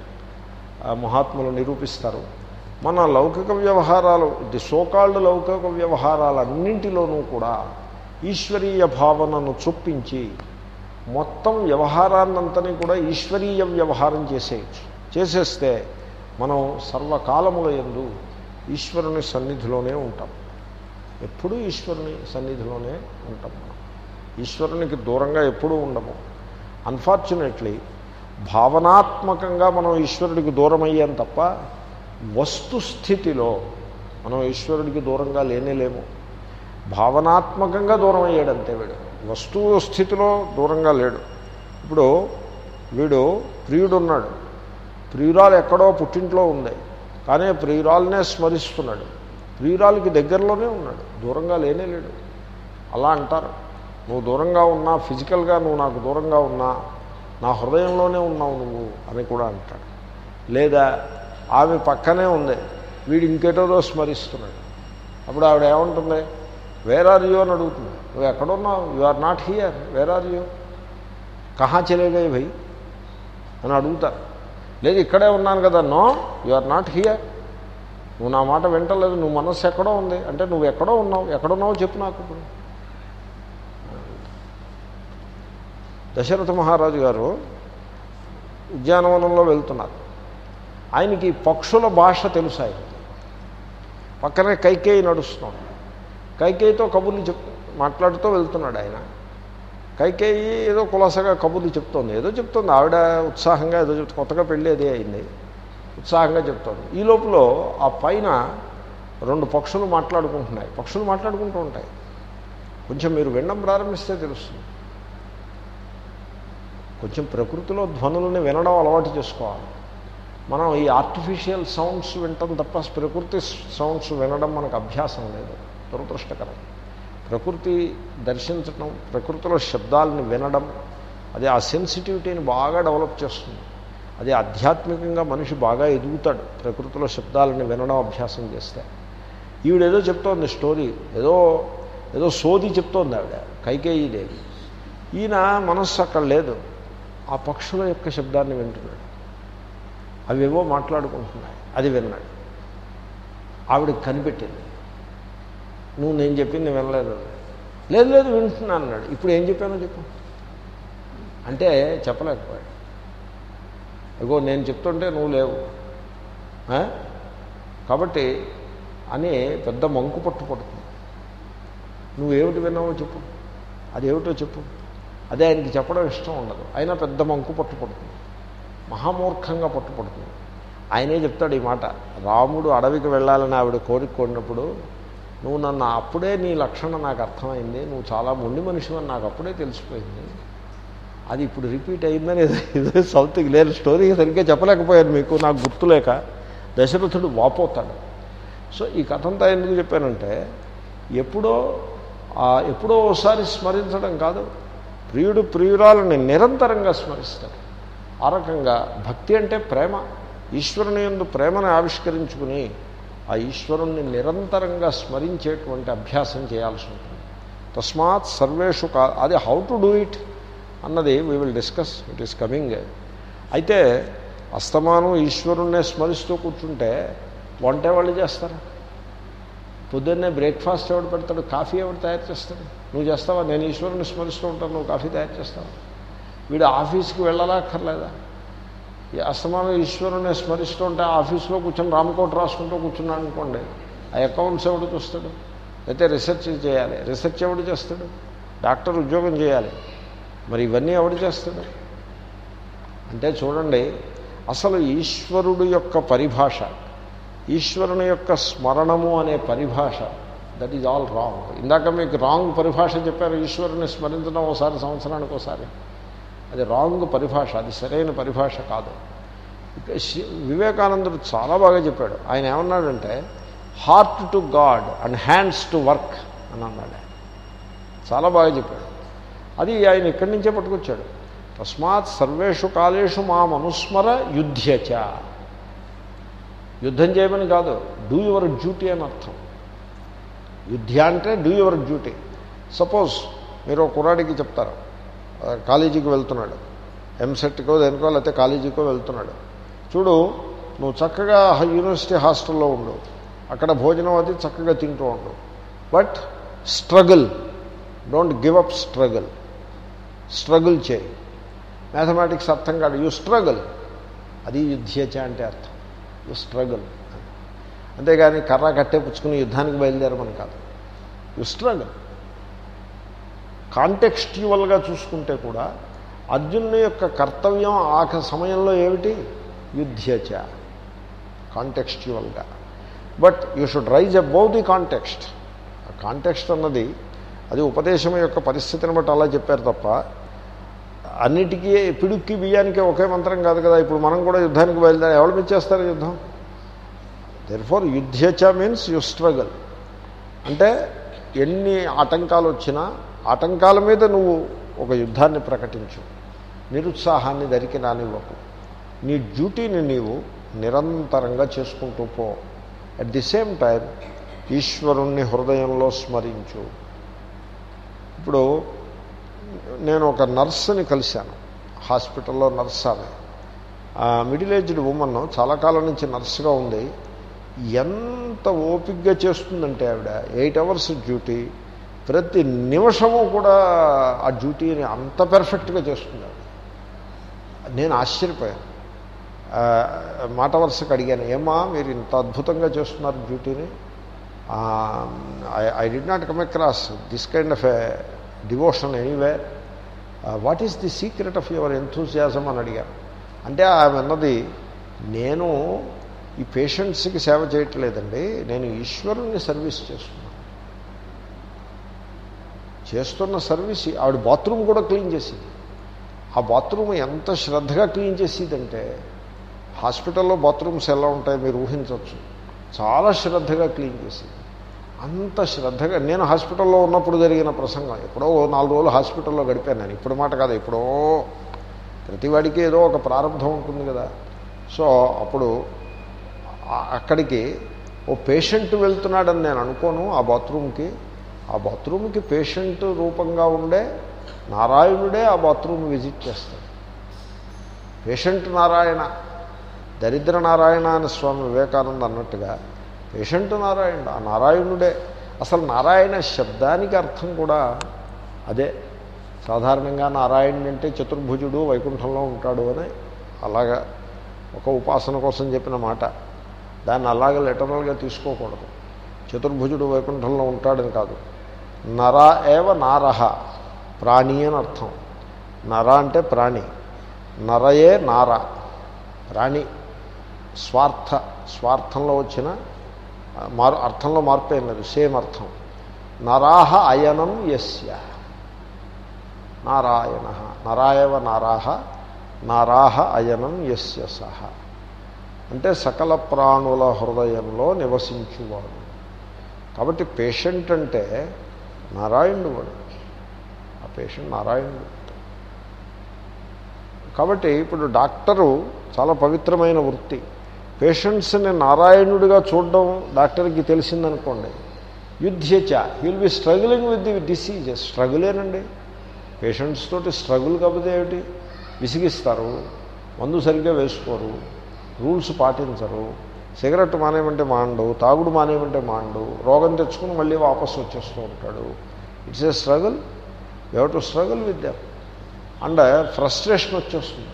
మహాత్ములు నిరూపిస్తారు. మన లౌకిక వ్యవహారాలు ది సోకాళ్ళు లౌకిక వ్యవహారాలన్నింటిలోనూ కూడా ఈశ్వరీయ భావనను చొప్పించి మొత్తం వ్యవహారాన్నంతని కూడా ఈశ్వరీయ వ్యవహారం చేసేయచ్చు. చేసేస్తే మనం సర్వకాలముల ఎందు ఈశ్వరుని సన్నిధిలోనే ఉంటాం. ఎప్పుడూ ఈశ్వరుని సన్నిధిలోనే ఉంటాం మనం. ఈశ్వరునికి దూరంగా ఎప్పుడూ ఉండము. అన్ఫార్చునేట్లీ భావనాత్మకంగా మనం ఈశ్వరుడికి దూరం అయ్యాం తప్ప వస్తుస్థితిలో మనం ఈశ్వరుడికి దూరంగా లేనేలేము భావనాత్మకంగా దూరం అయ్యాడంతే వీడు. వస్తువు స్థితిలో దూరంగా లేడు. ఇప్పుడు వీడు ప్రియుడు ఉన్నాడు ప్రియురాలు ఎక్కడో పుట్టింట్లో ఉంది. కానీ ప్రియురాలనే స్మరిస్తున్నాడు. ప్రియురాలకి దగ్గరలోనే ఉన్నాడు. దూరంగా లేనే లేడు. అలా అంటారు. నువ్వు దూరంగా ఉన్నా ఫిజికల్గా నువ్వు నాకు దూరంగా ఉన్నా నా హృదయంలోనే ఉన్నావు నువ్వు అని కూడా అంటాడు. లేదా ఆమె పక్కనే ఉంది వీడు ఇంకేటోదో స్మరిస్తున్నాడు అప్పుడు ఆవిడ ఏమంటుంది? వేర్ ఆర్ యూ అని అడుగుతుంది. నువ్వు ఎక్కడున్నావు? You are not here where are you కహా చలేగా భయ్ అని అడుగుతారు. లేదు ఇక్కడే ఉన్నాను కదా no you are not here నువ్వు నా మాట వింటలేదు నువ్వు మనస్సు ఎక్కడో ఉంది. అంటే నువ్వు ఎక్కడో ఉన్నావు ఎక్కడున్నావో చెప్పు నాకు ఇప్పుడు. దశరథ మహారాజు గారు ఉద్యానవనంలో వెళ్తున్నారు. ఆయనకి పక్షుల భాష తెలుసు ఆయన. పక్కనే కైకేయి నడుస్తున్నాడు. కైకేయితో కబుర్లు చెప్ మాట్లాడుతూ వెళ్తున్నాడు ఆయన. కైకేయి ఏదో కులాసగా కబుర్లు చెప్తోంది. ఏదో చెప్తోంది. ఆవిడ ఉత్సాహంగా ఏదో చెప్తుంది కొత్తగా పెళ్ళి అదే అయింది. ఉత్సాహంగా చెప్తాడు. ఈ లోపల ఆ పైన రెండు పక్షులు మాట్లాడుకుంటున్నాయి. పక్షులు మాట్లాడుకుంటూ ఉంటాయి. కొంచెం మీరు వినడం ప్రారంభిస్తే తెలుస్తుంది. కొంచెం ప్రకృతిలో ధ్వనులని వినడం అలవాటు చేసుకోవాలి. మనం ఈ ఆర్టిఫిషియల్ సౌండ్స్ వినటం తప్ప ప్రకృతి సౌండ్స్ వినడం మనకు అభ్యాసం లేదు. దురదృష్టకరం. ప్రకృతి దర్శించటం ప్రకృతిలో శబ్దాలను వినడం అది ఆ సెన్సిటివిటీని బాగా డెవలప్ చేస్తుంది. అది ఆధ్యాత్మికంగా మనిషి బాగా ఎదుగుతాడు. ప్రకృతిలో శబ్దాలను వినడం అభ్యాసం చేస్తే. ఈవిడేదో చెప్తోంది స్టోరీ. ఏదో ఏదో సోది చెప్తోంది ఆవిడ. కైకేయి దేవి. ఈయన మనస్సు అక్కడ లేదు. ఆ పక్షుల యొక్క శబ్దాన్ని వింటున్నాడు. అవేవో మాట్లాడుకుంటున్నాయి. అది విన్నాడు. ఆవిడకి కనిపెట్టింది. నువ్వు నేను చెప్పింది వినలేదు. లేదు లేదు వింటున్నాను అన్నాడు. ఇప్పుడు ఏం చెప్పానో చెప్పు. అంటే చెప్పలేకపోయాడు. అగో నేను చెప్తుంటే నువ్వు లేవు. కాబట్టి అని పెద్ద మంకు పట్టు పడుతుంది. నువ్వేమిటి విన్నావో చెప్పు. అదేమిటో చెప్పు. అదే ఆయనకి చెప్పడం ఇష్టం ఉండదు. అయినా పెద్ద మంకు పట్టుపడుతుంది మహామూర్ఖంగా పట్టుపడుతుంది ఆయనే చెప్తాడు ఈ మాట. రాముడు అడవికి వెళ్ళాలని ఆవిడ కోరిక కోరినప్పుడు నువ్వు నన్ను అప్పుడే నీ లక్షణం నాకు అర్థమైంది. నువ్వు చాలా మొండి మనిషివని నాకు అప్పుడే తెలిసిపోయింది. అది ఇప్పుడు రిపీట్ అయిందని ఏదో ఏదో సంథింగ్ లేదు స్టోరీ సరిగ్గా చెప్పలేకపోయాను మీకు నాకు గుర్తులేక దశరథుడు వాపోతాడు. సో ఈ కథ అంతా ఎందుకు చెప్పానంటే ఎప్పుడో ఎప్పుడో ఒకసారి స్మరించడం కాదు ప్రియుడు ప్రియురాలని నిరంతరంగా స్మరిస్తాడు. ఆ రకంగా భక్తి అంటే ప్రేమ. ఈశ్వరుని ఎందు ప్రేమను ఆవిష్కరించుకుని ఆ ఈశ్వరుణ్ణి నిరంతరంగా స్మరించేటువంటి అభ్యాసం చేయాల్సి ఉంటుంది. తస్మాత్ సర్వేషు కా అది హౌ టు డూ ఇట్ అన్నది we will discuss it is coming అయితే అస్తమానం ఈశ్వరుణ్ణే స్మరిస్తూ కూర్చుంటే వంట వాళ్ళు చేస్తారు. పొద్దున్నే బ్రేక్ఫాస్ట్ ఎవడు పెడతాడు? కాఫీ ఎవడు తయారు చేస్తాడు? నువ్వు చేస్తావా? నేను ఈశ్వరుని స్మరిస్తూ ఉంటాను. నువ్వు కాఫీ తయారు చేస్తావా? వీడు ఆఫీస్కి వెళ్ళలేక్కర్లేదా? ఈ అస్తమానం ఈశ్వరుని స్మరిస్తూ ఉంటే ఆఫీస్లో కూర్చొని రామకోట రాసుకుంటూ కూర్చున్నాను అనుకోండి ఆ అకౌంట్స్ ఎవడు చూస్తాడు? అయితే రీసెర్చ్ చేయాలి. రీసెర్చ్ ఎవడు చేస్తాడు? డాక్టర్ ఉద్యోగం చేయాలి. మరి ఇవన్నీ ఎవడు చేస్తాడు? అంటే చూడండి అసలు ఈశ్వరుడు యొక్క పరిభాష ఈశ్వరుని యొక్క స్మరణము అనే పరిభాష దట్ ఈజ్ ఆల్ రాంగ్ ఇందాక మీకు రాంగ్ పరిభాష చెప్పారు ఈశ్వరుని స్మరించడం ఒకసారి సంవత్సరానికి ఒకసారి. అది రాంగ్ పరిభాష అది సరైన పరిభాష కాదు. ఇక శి- వివేకానందుడు చాలా బాగా చెప్పాడు. ఆయన ఏమన్నాడంటే heart to God and hands to work అని అన్నాడు చాలా బాగా చెప్పాడు. అది ఆయన ఇక్కడి నుంచే పట్టుకొచ్చాడు. తస్మాత్ సర్వేషు కాలేషు మా మనుస్మర యుధ్యచ. యుద్ధం చేయమని కాదు డూ యువర్ డ్యూటీ అని అర్థం. యుద్ధ అంటే డూ యువర్ డ్యూటీ సపోజ్ మీరు ఒక కుర్రాడికి చెప్తారు కాలేజీకి వెళ్తున్నాడు. ఎంసెట్కో దేనికో లేకపోతే కాలేజీకో వెళ్తున్నాడు. చూడు నువ్వు చక్కగా యూనివర్సిటీ హాస్టల్లో ఉండు. అక్కడ భోజనం అది చక్కగా తింటూ ఉండు. But struggle don't give up struggle struggle చేయి. మ్యాథమెటిక్స్ అర్థం కాదు. You struggle. అది యుద్ధేచ అంటే అర్థం. You struggle. అంతేగాని కర్ర కట్టే పుచ్చుకుని యుద్ధానికి బయలుదేరమని కాదు. You struggle. కాంటెక్స్ట్యువల్గా చూసుకుంటే కూడా అర్జునుని యొక్క కర్తవ్యం ఆ సమయంలో ఏమిటి? యుద్ధచ కాంటెక్స్ట్యువల్గా. But you should rise above the context. ఆ కాంటెక్స్ట్ అన్నది అది ఉపదేశం యొక్క పరిస్థితిని బట్టి అలా చెప్పారు తప్ప అన్నిటికీ పిడుక్కి బియ్యానికి ఒకే మంత్రం కాదు కదా. ఇప్పుడు మనం కూడా యుద్ధానికి బయలుదేరి ఎవరు మెచ్చేస్తారు యుద్ధం? దెర్ ఫార్ యుద్ధచ మీన్స్ యు స్ట్రగల్ అంటే ఎన్ని ఆటంకాలు వచ్చినా ఆటంకాల మీద నువ్వు ఒక యుద్ధాన్ని ప్రకటించు. నిరుత్సాహాన్ని దరికి రానివ్వకు. నీ డ్యూటీని నీవు నిరంతరంగా చేసుకుంటూ పో. అట్ ది సేమ్ టైం ఈశ్వరుణ్ణి హృదయంలో స్మరించు. ఇప్పుడు నేను ఒక నర్సుని కలిశాను. హాస్పిటల్లో నర్స్ ఆమె. ఆ మిడిల్ ఏజ్డ్ ఉమెన్ చాలా కాలం నుంచి నర్సుగా ఉంది. ఎంత ఓపిక్గా చేస్తుందంటే ఆవిడ ఎయిట్ అవర్స్ డ్యూటీ. ప్రతి నిమిషము కూడా ఆ డ్యూటీని అంత పెర్ఫెక్ట్గా చేస్తుంది ఆవిడ. నేను ఆశ్చర్యపోయాను. మాట వరుసకు అడిగాను ఏమా మీరు ఇంత అద్భుతంగా చేస్తున్నారు డ్యూటీని? I did not come across this kind of a devotion anywhere what is the secret of your enthusiasm అని అడిగారు. అంటే ఆమె అన్నది నేను ఈ పేషెంట్స్కి సేవ చేయట్లేదండి నేను ఈశ్వరుణ్ణి సర్వీస్ చేస్తున్నాను చేస్తున్న సర్వీస్ ఆవిడ బాత్రూమ్ కూడా క్లీన్ చేసింది. ఆ బాత్రూమ్ ఎంత శ్రద్ధగా క్లీన్ చేసేదంటే హాస్పిటల్లో బాత్రూమ్స్ ఎలా ఉంటాయో మీరు ఊహించవచ్చు. చాలా శ్రద్ధగా క్లీన్ చేసేది. అంత శ్రద్ధగా నేను హాస్పిటల్లో ఉన్నప్పుడు జరిగిన ప్రసంగం. ఎప్పుడో నాలుగు రోజులు హాస్పిటల్లో గడిపాను నేను. ఇప్పుడు మాట కాదు ఎప్పుడో ప్రతివాడికి ఏదో ఒక ప్రారంభం ఉంటుంది కదా. సో అప్పుడు అక్కడికి ఓ పేషెంట్ వెళ్తున్నాడని నేను అనుకోను. ఆ బాత్రూమ్కి ఆ బాత్రూమ్కి పేషెంట్ రూపంగా ఉండే నారాయణుడే ఆ బాత్రూమ్ విజిట్ చేస్తాడు. పేషెంట్ నారాయణ దరిద్ర నారాయణ అని స్వామి వివేకానంద అన్నట్టుగా పేషెంట్ నారాయణుడు ఆ నారాయణుడే. అసలు నారాయణ శబ్దానికి అర్థం కూడా అదే. సాధారణంగా నారాయణుడు అంటే చతుర్భుజుడు వైకుంఠంలో ఉంటాడు అని అలాగా ఒక ఉపాసన కోసం చెప్పిన మాట. దాన్ని అలాగ లిటరల్గా తీసుకోకూడదు. చతుర్భుజుడు వైకుంఠంలో ఉంటాడని కాదు. నర ఏవ నారహ ప్రాణి అని అర్థం. నర అంటే ప్రాణి. నరయే నార ప్రాణి. స్వార్థ స్వార్థంలో వచ్చిన మారు అర్థంలో మార్పు ఏం లేదు. సేమ్ అర్థం. నరాహ అయనం యస్య. నారాయణ. నరాయవ నారాహ. నారాహ అయనం యస్య సహ. అంటే సకల ప్రాణుల హృదయంలో నివసించువాడు. కాబట్టి పేషెంట్ అంటే నారాయణుడు. వాడు ఆ పేషెంట్ నారాయణుడు. కాబట్టి ఇప్పుడు డాక్టరు చాలా పవిత్రమైన వృత్తి. పేషెంట్స్ని నారాయణుడిగా చూడడం డాక్టర్కి తెలిసిందనుకోండి. యుద్ధచ he'll be struggling with the disease స్ట్రగులేనండి. Patients తోటి స్ట్రగుల్ కాకపోతే ఏమిటి? విసిగిస్తారు మందు సరిగ్గా వేసుకోరు రూల్స్ పాటించరు సిగరెట్ మానేమంటే మాండు తాగుడు మానేయమంటే మాండు రోగం తెచ్చుకుని మళ్ళీ వాపసు వచ్చేస్తూ ఉంటాడు. It's a struggle? You to struggle with them. And frustration వచ్చేస్తుంది.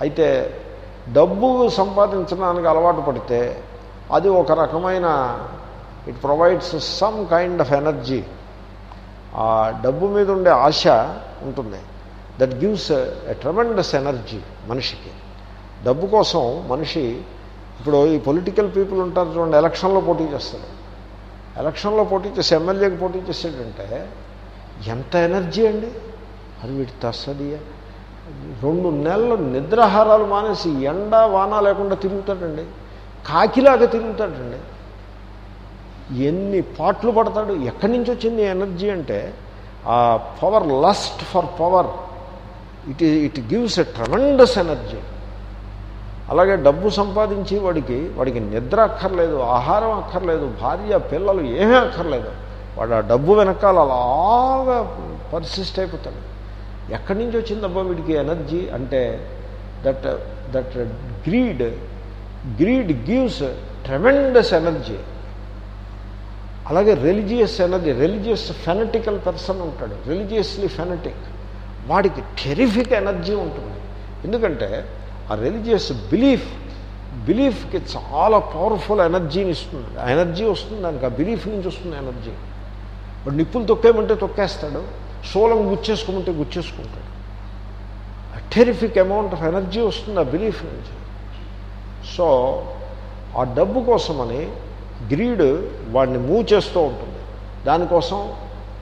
అయితే డబ్బు సంపాదించడానికి అలవాటు పడితే అది ఒక రకమైన it provides some kind of energy ఆ డబ్బు మీద ఉండే ఆశ ఉంటుంది. That gives a tremendous energy మనిషికి. డబ్బు కోసం మనిషి ఇప్పుడు ఈ పొలిటికల్ పీపుల్ ఉంటారు చూడండి ఎలక్షన్లో పోటీ చేస్తారు. ఎలక్షన్లో పోటీ చేసి ఎమ్మెల్యేకి పోటీ చేసాడంటే ఎంత ఎనర్జీ అండి? అది వీటి తస్సదియా రెండు నెలలు నిద్రాహారాలు మానేసి ఎండ వాన లేకుండా తిరుగుతాడండి. కాకిలాగా తిరుగుతాడండి. ఎన్ని పాటలు పడతాడు ఎక్కడి నుంచి వచ్చింది ఎనర్జీ అంటే ఆ power lust for power. It it gives a tremendous energy. అలాగే డబ్బు సంపాదించి వాడికి వాడికి నిద్ర అక్కర్లేదు ఆహారం అక్కర్లేదు భార్య పిల్లలు ఏమీ అక్కర్లేదు. వాడు ఆ డబ్బు వెనకాల అలాగా పర్సిస్ట్ అయిపోతాడు. ఎక్కడి నుంచి వచ్చిందబ్బా వీడికి ఎనర్జీ అంటే that that greed greed gives tremendous energy. అలాగే religious energy religious fanatical person ఉంటాడు రిలీజియస్లీ ఫెనటిక్. వాడికి టెరిఫిక్ ఎనర్జీ ఉంటుంది. ఎందుకంటే ఆ రిలీజియస్ బిలీఫ్ బిలీఫ్కి చాలా పవర్ఫుల్ ఎనర్జీని ఇస్తుంది. ఎనర్జీ వస్తుంది దానికి ఆ బిలీఫ్ నుంచి వస్తుంది ఎనర్జీ. వాడు నిప్పులు తొక్కేమంటే తొక్కేస్తాడు. సోలం గుచ్చేసుకోమంటే గుచ్చేసుకుంటాడు. టెరిఫిక్ అమౌంట్ ఆఫ్ ఎనర్జీ వస్తుంది ఆ బిలీఫ్ నుంచి. సో ఆ డబ్బు కోసమని గ్రీడ్ వాడిని మూవ్ చేస్తూ ఉంటుంది. దానికోసం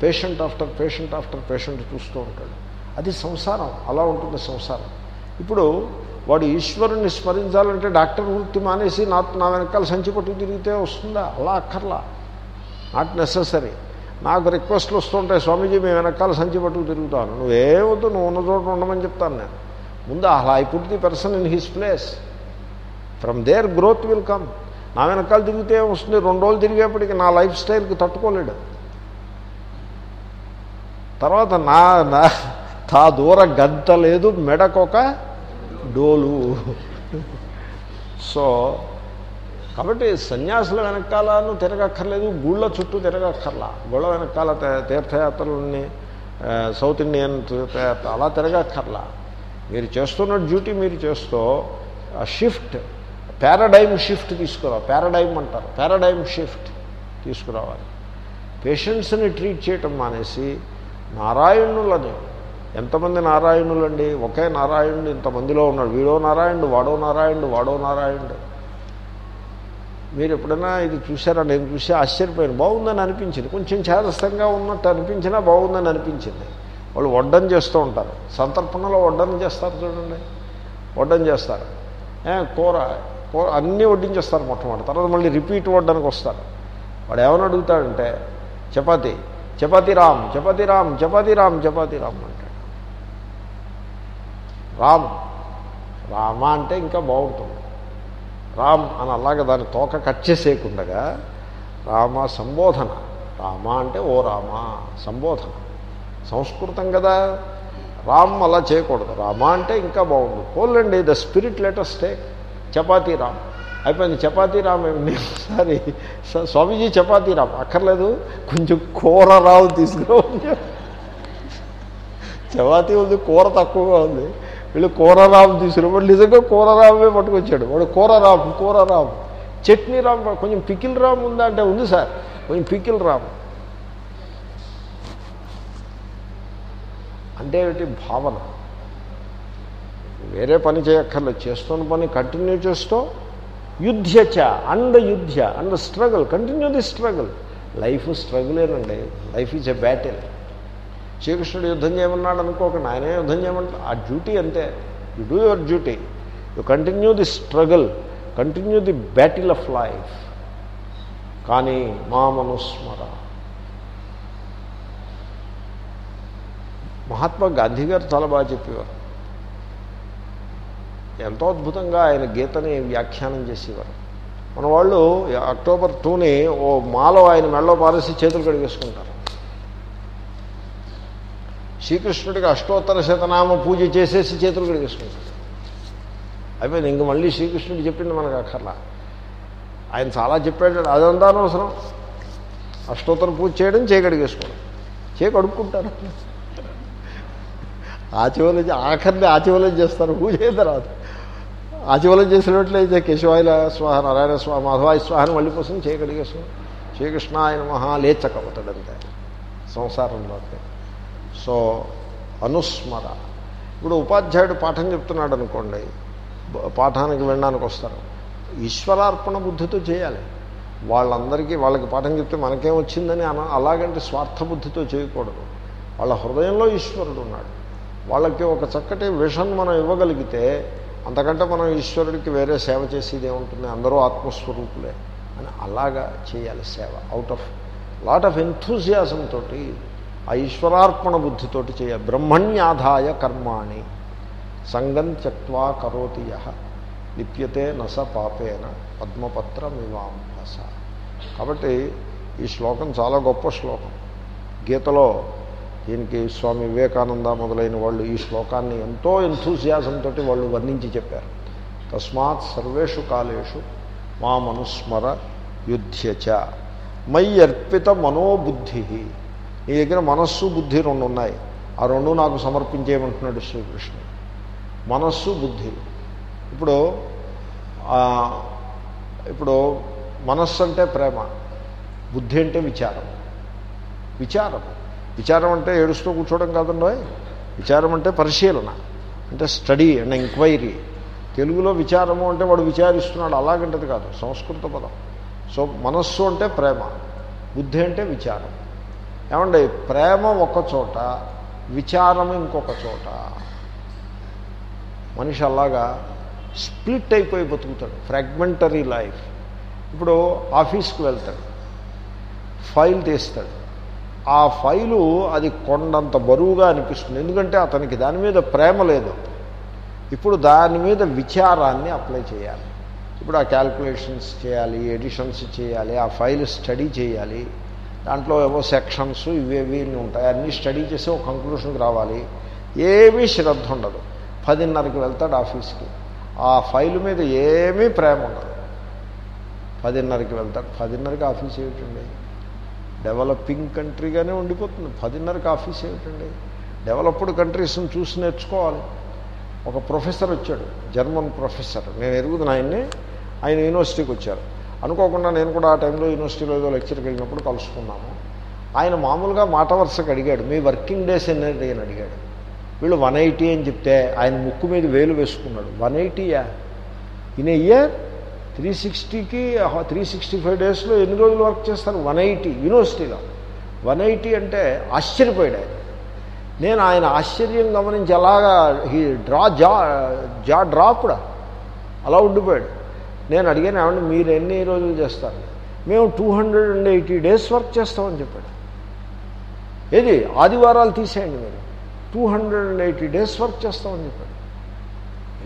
patient after patient after patient చూస్తూ ఉంటాడు. అది సంసారం అలా ఉంటుంది సంసారం. ఇప్పుడు వాడు ఈశ్వరుణ్ణి స్మరించాలంటే డాక్టర్ వృత్తి మానేసి నా నా వెనకాల సంచి పట్టుకు తిరిగితే వస్తుందా? అలా అక్కర్లా. నాట్ నెససరీ నాకు రిక్వెస్ట్లు వస్తుంటాయి స్వామీజీ మేము వెనకాల సంచి పట్టుకు తిరుగుతాను. నువ్వేవద్దు నువ్వు ఉన్న చోట ఉండమని చెప్తాను నేను. ముందు అలా I put the person in his place from there growth will come నా వెనకాల తిరిగితే వస్తుంది రెండు రోజులు తిరిగేప్పటికి నా లైఫ్ స్టైల్కి తట్టుకోలేడు. తర్వాత నా నా తా దూర గంత లేదు మెడకొక డోలు. సో కాబట్టి సన్యాసుల వెనకాలను తిరగక్కర్లేదు గుళ్ళ చుట్టూ తిరగక్కర్లా. గుళ్ళ వెనకాల తే- తీర్థయాత్రలని సౌత్ ఇండియన్ తీర్థయాత్ర అలా తిరగక్కర్లా. మీరు చేస్తున్న డ్యూటీ మీరు చేస్తూ ఆ షిఫ్ట్ పారాడైమ్ షిఫ్ట్ తీసుకురావాలి పారాడైమ్ అంటారు. పారాడైమ్ షిఫ్ట్ తీసుకురావాలి. పేషెంట్స్ని ట్రీట్ చేయటం మానేసి నారాయణులని. ఎంతమంది నారాయణులండి? ఒకే నారాయణుడు ఇంతమందిలో ఉన్నాడు. వీడో నారాయణుడు వాడో నారాయణుడు వాడో నారాయణుడు. మీరు ఎప్పుడైనా ఇది చూసారా నేను చూసి ఆశ్చర్యపోయాను. బాగుందని అనిపించింది. కొంచెం చేదస్థంగా ఉన్నట్టు అనిపించినా బాగుందని అనిపించింది. వాళ్ళు వడ్డం చేస్తూ ఉంటారు. సంతర్పణలో వడ్డం చేస్తారు చూడండి. వడ్డం చేస్తారు. కూర కూర అన్నీ వడ్డించేస్తారు మొట్టమొదటి. తర్వాత మళ్ళీ రిపీట్ వడ్డానికి వస్తారు. వాడు ఏమని అడుగుతాడంటే చపాతి చపాతీ రామ్ చపాతి రామ్ చపాతి రామ్ చపాతి రామ్ అంటాడు. రామ్ రామ అంటే ఇంకా బాగుంటుంది. రామ్ అని అలాగ దాని తోక కట్ చేసేయకుండగా రామ సంబోధన. రామ అంటే ఓ రామ సంబోధన. సంస్కృతం కదా. రామ్ అలా చేయకూడదు. రామ అంటే ఇంకా బాగుంది. పోలండి the spirit letters take. Chapati Ram. అయిపోయింది. చపాతీ రామ్ నేను ఒకసారి స్వామీజీ చపాతీ రామ్. అక్కర్లేదు. కొంచెం కూర రావు తీసుకురా చపాతీ ఉంది కూర తక్కువగా ఉంది. వీళ్ళు కూరరావు తీసుకుని వాడు నిజంగా కూరరావే పట్టుకొచ్చాడు. వాడు కూరరావు కూరరావు. చట్నీ రామ్ కొంచెం పికిల్ రామ్ ఉందా అంటే ఉంది సార్. కొంచెం పికిల్ రామ్. అంటే ఏమిటి భావన? వేరే పని చేయక్కర్లేదు. చేస్తున్న పని కంటిన్యూ చేస్తూ యుద్ధచ అండ్ యుద్ధ and struggle continue the struggle life స్ట్రగులేనండి life is a battle శ్రీకృష్ణుడు యుద్ధం చేయమన్నాడు అనుకోకండి ఆయనే యుద్ధం చేయమంటే ఆ డ్యూటీ అంతే. You do your duty you continue the struggle continue the battle of life కానీ మా మనుస్మర. మహాత్మా గాంధీ గారు చాలా బాగా చెప్పేవారు. ఎంతో అద్భుతంగా ఆయన గీతని వ్యాఖ్యానం చేసేవారు. మన వాళ్ళు అక్టోబర్ టూని ఓ మాలో ఆయన మెళ్ళో పారేసి చేతులు కడిగేసుకుంటారు. శ్రీకృష్ణుడికి అష్టోత్తర శతనామ పూజ చేసేసి చేతులు కడిగేసుకుంటాడు. అయిపోయింది ఇంక మళ్ళీ శ్రీకృష్ణుడు చెప్పింది మనకు అక్కర్లా. ఆయన చాలా చెప్పాడు అదంతా అవసరం అష్టోత్తర పూజ చేయడం చేయగడిగేసుకోవడం చేయి కడుక్కుంటారు. ఆచివలం ఆఖరిని ఆచివలం చేస్తారు పూజ అయిన తర్వాత. ఆచివలం చేసినట్లయితే కేశవాయుల స్వాహ నారాయణ స్వాహ మాధవాయ స్వాహని మళ్ళీ కోసం చేయగడిగేసుకోవడం శ్రీకృష్ణ ఆయన మహా లేచకపోతాడంతే సంసారంలోకి సో అనుస్మర. ఇప్పుడు ఉపాధ్యాయుడు పాఠం చెప్తున్నాడు అనుకోండి పాఠానికి వినడానికి వస్తారు. ఈశ్వరార్పణ బుద్ధితో చేయాలి. వాళ్ళందరికీ వాళ్ళకి పాఠం చెప్తే మనకేం వచ్చిందని అన అలాగంటే స్వార్థ బుద్ధితో చేయకూడదు. వాళ్ళ హృదయంలో ఈశ్వరుడు ఉన్నాడు. వాళ్ళకి ఒక చక్కటి విషన్ మనం ఇవ్వగలిగితే అంతకంటే మనం ఈశ్వరుడికి వేరే సేవ చేసేది ఏముంటుంది? అందరూ ఆత్మస్వరూపులే అని అలాగా చేయాలి సేవ. Out of lot of enthusiasm తోటి ఆ ఈశ్వరార్పణ బుద్ధితోటి చేయ బ్రహ్మణ్యాధాయ కర్మాణి. సంగం త్యక్వా కరోతి యహ లిప్యతే నస పాపేన పద్మపత్ర పద్మపత్రమివాంభస కాబట్టి ఈ శ్లోకం చాలా గొప్ప శ్లోకం. గీతలో దీనికి స్వామి వివేకానంద మొదలైన వాళ్ళు ఈ శ్లోకాన్ని ఎంతో ఎంథూజియాసంతో వాళ్ళు వర్ణించి చెప్పారు. తస్మాత్ సర్వేషు కాలేషు మా మనుస్మర యుధ్యచ మై అర్పిత మనోబుద్ధి. నీ దగ్గర మనస్సు బుద్ధి రెండు ఉన్నాయి. ఆ రెండు నాకు సమర్పించేయమంటున్నాడు శ్రీకృష్ణుడు మనస్సు బుద్ధి. ఇప్పుడు ఇప్పుడు మనస్సు అంటే ప్రేమ. బుద్ధి అంటే విచారం. విచారం. విచారం అంటే ఏడుస్తూ కూర్చోవడం కాదండో విచారం అంటే పరిశీలన. అంటే స్టడీ అండ్ ఎంక్వైరీ. తెలుగులో విచారము అంటే వాడు విచారిస్తున్నాడు. అలాగంటది కాదు. సంస్కృత పదం. సో మనస్సు అంటే ప్రేమ. బుద్ధి అంటే విచారం. ఏమండి ప్రేమ ఒక చోట విచారం ఇంకొక చోట. మనిషి అలాగా స్ప్లిట్ అయిపోయి బతుకుతాడు ఫ్రాగ్మెంటరీ లైఫ్. ఇప్పుడు ఆఫీస్కి వెళ్తాడు ఫైల్ తీస్తాడు. ఆ ఫైలు అది కొండంత బరువుగా అనిపిస్తుంది ఎందుకంటే అతనికి దాని మీద ప్రేమ లేదు. ఇప్పుడు దాని మీద విచారాన్ని అప్లై చేయాలి. ఇప్పుడు ఆ క్యాల్కులేషన్స్ చేయాలి ఎడిషన్స్ చేయాలి ఆ ఫైల్ స్టడీ చేయాలి. దాంట్లో ఏవో సెక్షన్స్ ఇవేవి ఉంటాయి. అన్నీ స్టడీ చేసి ఒక కంక్లూషన్కి రావాలి. ఏమీ శ్రద్ధ ఉండదు. పదిన్నరకి వెళ్తాడు ఆఫీస్కి. ఆ ఫైల్ మీద ఏమీ ప్రేమ ఉండదు. పదిన్నరకి వెళ్తాడు. పదిన్నరకి ఆఫీస్ ఏమిటండి? డెవలపింగ్ కంట్రీగానే ఉండిపోతుంది. పదిన్నరకి ఆఫీస్ ఏమిటండి? డెవలప్డ్ కంట్రీస్ని చూసి నేర్చుకోవాలి. ఒక ప్రొఫెసర్ వచ్చాడు. German professor. నేను ఎరుగుతున్న ఆయన్ని. ఆయన యూనివర్సిటీకి వచ్చారు. అనుకోకుండా నేను కూడా ఆ టైంలో యూనివర్సిటీలో ఏదో లెక్చర్కి వెళ్ళినప్పుడు కలుసుకున్నాము. ఆయన మామూలుగా మాట వరుసకు అడిగాడు. మీ వర్కింగ్ డేస్ ఎన్నటి అని అడిగాడు. వీళ్ళు వన్ ఎయిటీ అని చెప్తే ఆయన ముక్కు మీద వేలు వేసుకున్నాడు. వన్ ఎయిటీయా ఇన్ ఇయర్? త్రీ సిక్స్టీకి త్రీ సిక్స్టీ ఫైవ్ డేస్లో ఎన్ని రోజులు వర్క్ చేస్తారు? వన్ ఎయిటీ యూనివర్సిటీలో. వన్ ఎయిటీ అంటే ఆశ్చర్యపోయాడు ఆయన. నేను ఆయన ఆశ్చర్యం గమనించి అలాగా హీ డ్రా జా జా డ్రాప్డ్ అలా ఉండిపోయాడు. నేను అడిగాను ఏమండి మీరు ఎన్ని రోజులు చేస్తారు? మేము two hundred and eighty days work చేస్తామని చెప్పాడు. ఏది? ఆదివారాలు తీసేయండి మీరు. Two hundred and eighty days work చేస్తామని చెప్పాడు.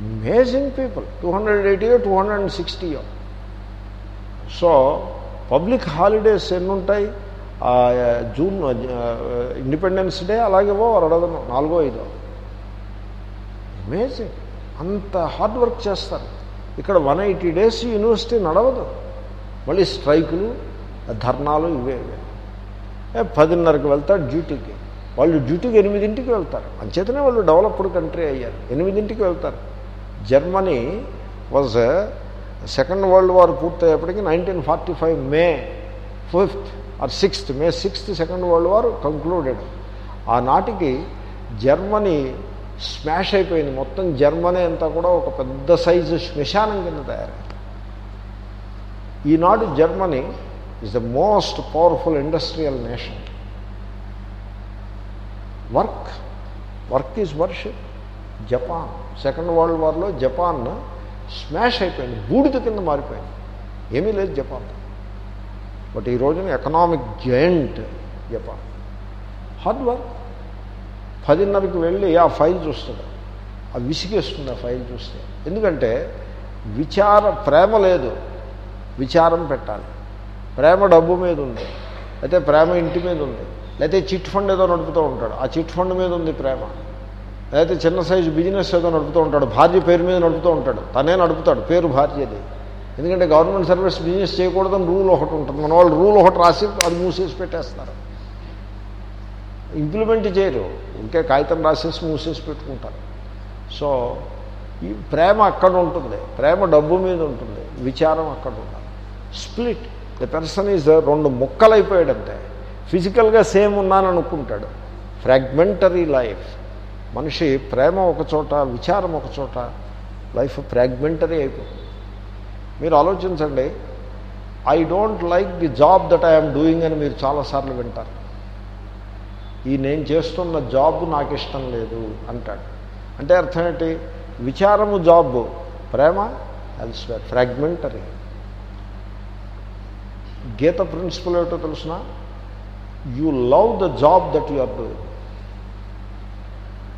అమేజింగ్ పీపుల్ టూ హండ్రెడ్ ఎయిటీయో టూ హండ్రెడ్ అండ్ సిక్స్టీయో. సో పబ్లిక్ హాలిడేస్ ఎన్ని ఉంటాయి జూన్ ఇండిపెండెన్స్ డే అలాగేవో అడగను నాలుగో ఐదో. అమేజింగ్ అంత హార్డ్ వర్క్ చేస్తారు. ఇక్కడ వన్ ఎయిటీ డేస్ యూనివర్సిటీ నడవదు. మళ్ళీ స్ట్రైకులు ధర్నాలు ఇవే ఇవే. ఏ, పదిన్నరకి వెళ్తాడు డ్యూటీకి. వాళ్ళు డ్యూటీకి ఎనిమిదింటికి వెళ్తారు. అంచేతనే వాళ్ళు డెవలప్డ్ కంట్రీ అయ్యారు. ఎనిమిదింటికి వెళ్తారు. Germany was second world war పూర్తయ్యేప్పటికి nineteen forty five May fifth or sixth May sixth second world war concluded ఆనాటికి జర్మనీ స్మాష్ అయిపోయింది. మొత్తం జర్మనీ అంతా కూడా ఒక పెద్ద సైజు శ్మశానం కింద తయారైంది. ఈనాడు Germany is the most powerful industrial nation work work is worship Japan second world వార్లో Japan smash అయిపోయింది. బూడిద కింద మారిపోయింది. ఏమీ లేదు జపాన్ బట్ ఈ రోజున economic giant Japan hard work పదిన్నరకి వెళ్ళి ఆ ఫైల్ చూస్తాడు ఆ విసిగేస్తుంది ఆ ఫైల్ చూస్తే. ఎందుకంటే విచార ప్రేమ లేదు. విచారం పెట్టాలి. ప్రేమ డబ్బు మీద ఉంది. అయితే ప్రేమ ఇంటి మీద ఉంది. లేకపోతే చిట్ ఫండ్ ఏదో నడుపుతూ ఉంటాడు. ఆ చిట్ ఫండ్ మీద ఉంది ప్రేమ. లేకపోతే చిన్న సైజు బిజినెస్ ఏదో నడుపుతూ ఉంటాడు. భార్య పేరు మీద నడుపుతూ ఉంటాడు. తనే నడుపుతాడు. పేరు భార్యది. ఎందుకంటే గవర్నమెంట్ సర్వీస్ బిజినెస్ చేయకూడదని రూల్ ఒకటి ఉంటుంది. మన వాళ్ళు రూల్ ఒకటి రాసి అది మూసేసి పెట్టేస్తారు. ఇంప్లిమెంట్ చేయరు. ఇంకే కాగితం రాసేసి మూసేసి పెట్టుకుంటారు. సో ఈ ప్రేమ అక్కడ ఉంటుంది. ప్రేమ డబ్బు మీద ఉంటుంది. విచారం అక్కడ ఉండాలి. స్ప్లిట్. ద పర్సన్ ఈజ్ రెండు ముక్కలైపోయాడంతే ఫిజికల్గా సేమ్ ఉన్నాను అనుకుంటాడు. Fragmentary life. మనిషి ప్రేమ ఒక చోట విచారం ఒక చోట లైఫ్ ఫ్రాగ్మెంటరీ అయిపోతుంది. మీరు ఆలోచించండి. I don't like the job that I'm doing అని మీరు చాలాసార్లు వింటారు. ఈ నేను చేస్తున్న జాబ్ నాకు ఇష్టం లేదు అంటాడు. అంటే అర్థం ఏంటి? విచారము జాబ్. ప్రేమ ఎల్స్వేర్ ఫ్రాగ్మెంటరీ. గీత ప్రిన్సిపల్ ఏమిటో తెలుసిన? You love the job that you are doing.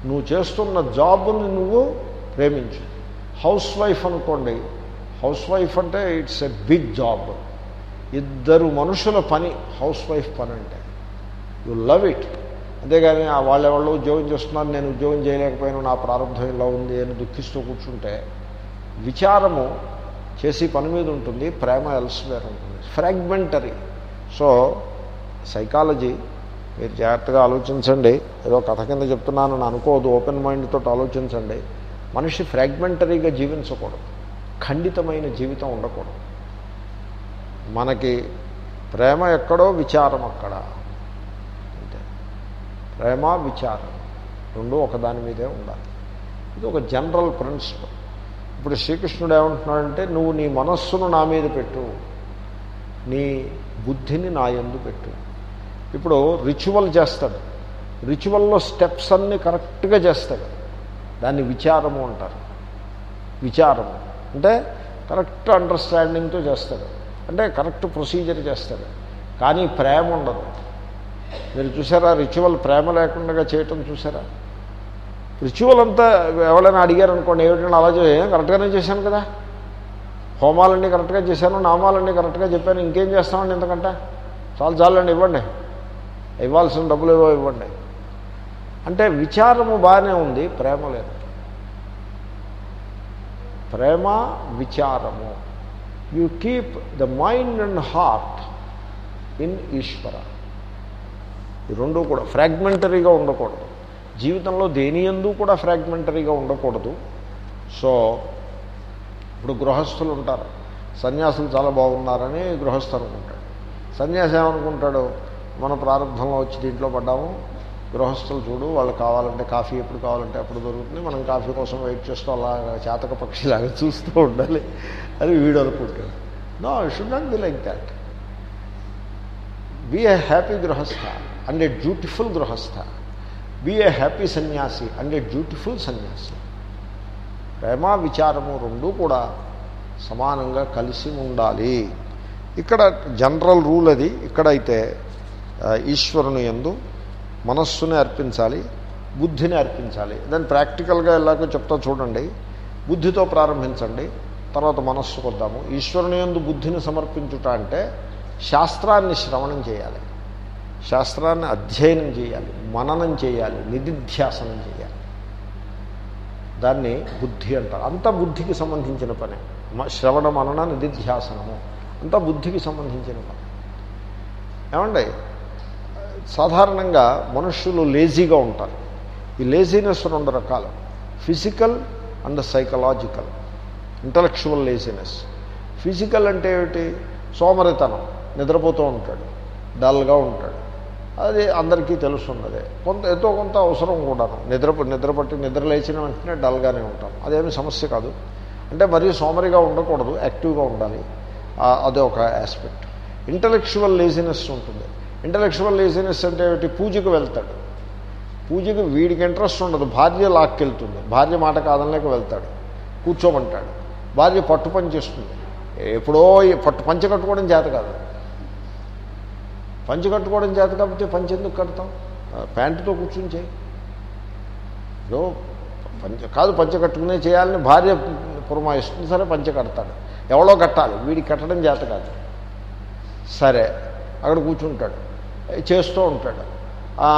నువ్వు చేస్తున్న జాబ్ని నువ్వు ప్రేమించు. హౌస్ వైఫ్ అనుకోండి. హౌస్ వైఫ్ అంటే ఇట్స్ ఎ బిగ్ జాబ్. ఇద్దరు మనుషుల పని హౌస్ వైఫ్ పని అంటే. You love it. అంతేగాని ఆ ఎవరో ఉద్యోగం చేస్తున్నారు నేను ఉద్యోగం చేయలేకపోయాను నా ప్రారంభం ఇలా ఉంది అని దుఃఖిస్తూ కూర్చుంటే విచారము చేసి పని మీద ఉంటుంది ప్రేమ ఎల్స్వేర్ ఉంటుంది. ఫ్రాగ్మెంటరీ సో సైకాలజీ మీరు జాగ్రత్తగా ఆలోచించండి. ఏదో కథ కింద చెప్తున్నానని అనుకోదు ఓపెన్ మైండ్ తోటి ఆలోచించండి. మనిషి ఫ్రాగ్మెంటరీగా జీవించకూడదు. ఖండితమైన జీవితం ఉండకూడదు. మనకి ప్రేమ ఎక్కడో విచారం అక్కడ. ప్రేమ విచారం రెండు ఒకదాని మీదే ఉండాలి. ఇది ఒక జనరల్ ప్రిన్సిపల్. ఇప్పుడు శ్రీకృష్ణుడు ఏమంటున్నాడంటే నువ్వు నీ మనస్సును నా మీద పెట్టు. నీ బుద్ధిని నా ఎందు పెట్టు. ఇప్పుడు రిచువల్ చేస్తాడు. రిచువల్లో స్టెప్స్ అన్నీ కరెక్ట్గా చేస్తాడు. దాన్ని విచారము అంటారు. విచారము. అంటే కరెక్ట్ అండర్స్టాండింగ్తో చేస్తాడు. అంటే కరెక్ట్ ప్రొసీజర్ చేస్తాడు. కానీ ప్రేమ ఉండదు. మీరు చూసారా రిచువల్ ప్రేమ లేకుండా చేయటం చూసారా? రిచువల్ అంతా ఎవరైనా అడిగారు అనుకోండి ఏమిటంటే అలా చే కరెక్ట్గానే చేశాను కదా. హోమాలన్నీ కరెక్ట్గా చేశాను నామాలన్నీ కరెక్ట్గా చెప్పాను ఇంకేం చేస్తామండి ఎందుకంటే చాలు చాలండి ఇవ్వండి. ఇవ్వాల్సిన డబ్బులు ఏవో ఇవ్వండి. అంటే విచారము బాగానే ఉంది ప్రేమ లేదు. ప్రేమ విచారము. You keep the mind and heart in Ishwara ఈ రెండు కూడా ఫ్రాగ్మెంటరీగా ఉండకూడదు. జీవితంలో దేని ఎందు కూడా ఫ్రాగ్మెంటరీగా ఉండకూడదు. సో ఇప్పుడు గృహస్థులు ఉంటారు. సన్యాసులు చాలా బాగున్నారని గృహస్థు అనుకుంటాడు సన్యాసి ఏమనుకుంటాడు? మన ప్రారంభంలో వచ్చి దీంట్లో పడ్డాము. గృహస్థులు చూడు వాళ్ళు కావాలంటే కాఫీ ఎప్పుడు కావాలంటే అప్పుడు దొరుకుతుంది. మనం కాఫీ కోసం వెయిట్ చేస్తూ అలా చేతక పక్షిలాగా చూస్తూ ఉండాలి. అని వీడు అనుకుంటాడు. No should not be like that be a happy grihastha. And a dutiful grihastha. Be a happy sanyasi and a dutiful sanyasi. ప్రేమ విచారము రెండూ కూడా సమానంగా కలిసి ఉండాలి. ఇక్కడ జనరల్ రూల్ అది. ఇక్కడైతే ఈశ్వరుని ఎందు మనస్సుని అర్పించాలి బుద్ధిని అర్పించాలి. దాన్ని ప్రాక్టికల్గా ఎలాగో చెప్తా చూడండి. బుద్ధితో ప్రారంభించండి. తర్వాత మనస్సు వద్దాము ఈశ్వరుని ఎందు బుద్ధిని సమర్పించుట అంటే శాస్త్రాన్ని శ్రవణం చేయాలి. శాస్త్రాన్ని అధ్యయనం చేయాలి మననం చేయాలి నిధిధ్యాసనం చేయాలి. దాన్ని బుద్ధి అంటారు. అంతా బుద్ధికి సంబంధించిన పనే. శ్రవణ మనన నిధిధ్యాసనము. అంతా బుద్ధికి సంబంధించిన పని. ఏమండి? సాధారణంగా మనుష్యులు లేజీగా ఉంటారు. ఈ లేజీనెస్ రెండు రకాలు. Physical and psychological. Intellectual laziness. Physical అంటే ఏమిటి? సోమరితనం. నిద్రపోతూ ఉంటాడు. డల్గా ఉంటాడు. అది అందరికీ తెలుస్తున్నదే కొంత ఎంతో కొంత అవసరం కూడాను నిద్ర నిద్రపట్టి నిద్ర లేచిన వెంటనే డల్గానే ఉంటాం. అదేమి సమస్య కాదు. అంటే మరీ సోమరిగా ఉండకూడదు యాక్టివ్గా ఉండాలి. అది అదే ఒక ఆస్పెక్ట్ ఇంటలెక్చువల్ లేజినెస్ ఉంటుంది. ఇంటలెక్చువల్ లేజినెస్ అంటే ఏమిటి? పూజకు వెళ్తాడు. పూజకి వీడికి ఇంట్రెస్ట్ ఉండదు. భార్య లాక్కెళ్తుంది. భార్య మాట కాదనలేక వెళ్తాడు. కూర్చోమంటాడు. భార్య పట్టు పని చేస్తుంది. ఎప్పుడో పట్టు పంచ కట్టుకోవడం చేత కాదు. పంచి కట్టుకోవడం చేత కాబట్టి పంచి ఎందుకు కడతాం? ప్యాంటుతో కూర్చుని చేయి. ఏదో పంచ కాదు పంచ కట్టుకునే చేయాలని భార్య పురమాయిస్తుంది సరే పంచ కడతాడు. ఎవడో కట్టాలి వీడికి కట్టడం చేత కాదు. సరే అక్కడ కూర్చుంటాడు చేస్తూ ఉంటాడు. ఆ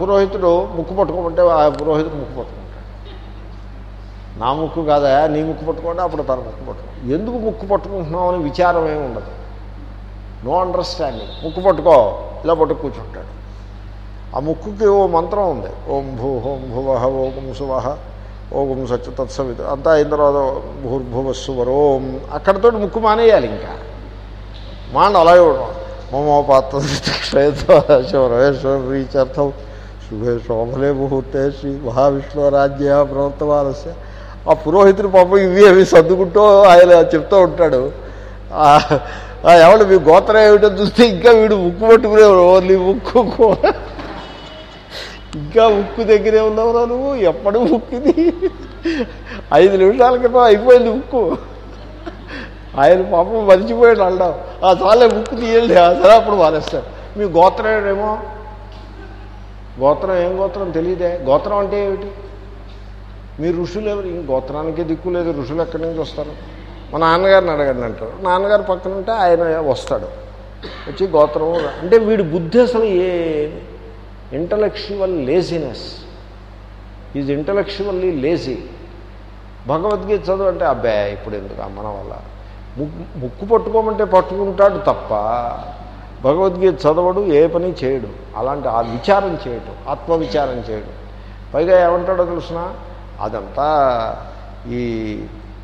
పురోహితుడు ముక్కు పట్టుకోమంటే ఆ పురోహితుడు ముక్కు పట్టుకుంటాడు. నా ముక్కు కాదా నీ ముక్కు పట్టుకోండి అప్పుడు తన ముక్కు పట్టుకో. ఎందుకు ముక్కు పట్టుకుంటున్నావు అని విచారం ఏమి ఉండదు. No understanding. ముక్కు పట్టుకో ఇలా పట్టుకు కూర్చుంటాడు. ఆ ముక్కుకి ఓ మంత్రం ఉంది. ఓం భూ హోం భువహ ఓం సువహ ఓం సత్య తత్సవిత. అంతా అయిన తర్వాత భూర్భువస్సువరోం. అక్కడతో ముక్కు మానేయాలి ఇంకా. మాండ అలా ఇవ్వడం. మమోపాత్ర రీచర్థం శుభే శోభలే ముహూర్తే శ్రీ మహావిష్ణురాజ్య ప్రవర్తమానస్య ఆ పురోహితుడు పాపం ఇవి అవి సర్దుకుంటూ ఆయన చెప్తూ ఉంటాడు. ఎవడు మీ గోత్రం ఏమిటో చూస్తే ఇంకా వీడు ఉక్కు పట్టుకునే ఓన్లీ ఉక్కు ఇంకా ఉక్కు దగ్గరే ఉన్నావురా నువ్వు ఎప్పుడు ఉక్కుది? ఐదు నిమిషాల క్రితం అయిపోయింది ఉక్కు. ఆయన పాపం మరిచిపోయాడు అనడం ఆ చాలే ఉక్కు తీయండి సరే అప్పుడు మానేస్తాడు. మీ గోత్రం ఏమో గోత్రం ఏం గోత్రం తెలియదే. గోత్రం అంటే ఏమిటి? మీ ఋషులు ఎవరు? ఈ గోత్రానికి దిక్కు లేదు ఋషులు ఎక్కడి నుంచి వస్తారు? మా నాన్నగారిని అడగండి అంటారు. నాన్నగారు పక్కన ఉంటే ఆయన వస్తాడు. వచ్చి గోత్రం అంటే వీడి బుద్ధి అసలు a intellectual laziness. Is intellectually lazy. Bhagavad Gita చదువు అంటే అబ్బాయి ఇప్పుడు ఎందుకు అమ్మన మన వల్ల? ముక్కు ముక్కు పట్టుకోమంటే పట్టుకుంటాడు తప్ప భగవద్గీత చదవడు ఏ పని చేయడు. అలాంటి ఆ విచారం చేయడు ఆత్మవిచారం చేయడు పైగా ఏమంటాడో తెలుసిన? అదంతా ఈ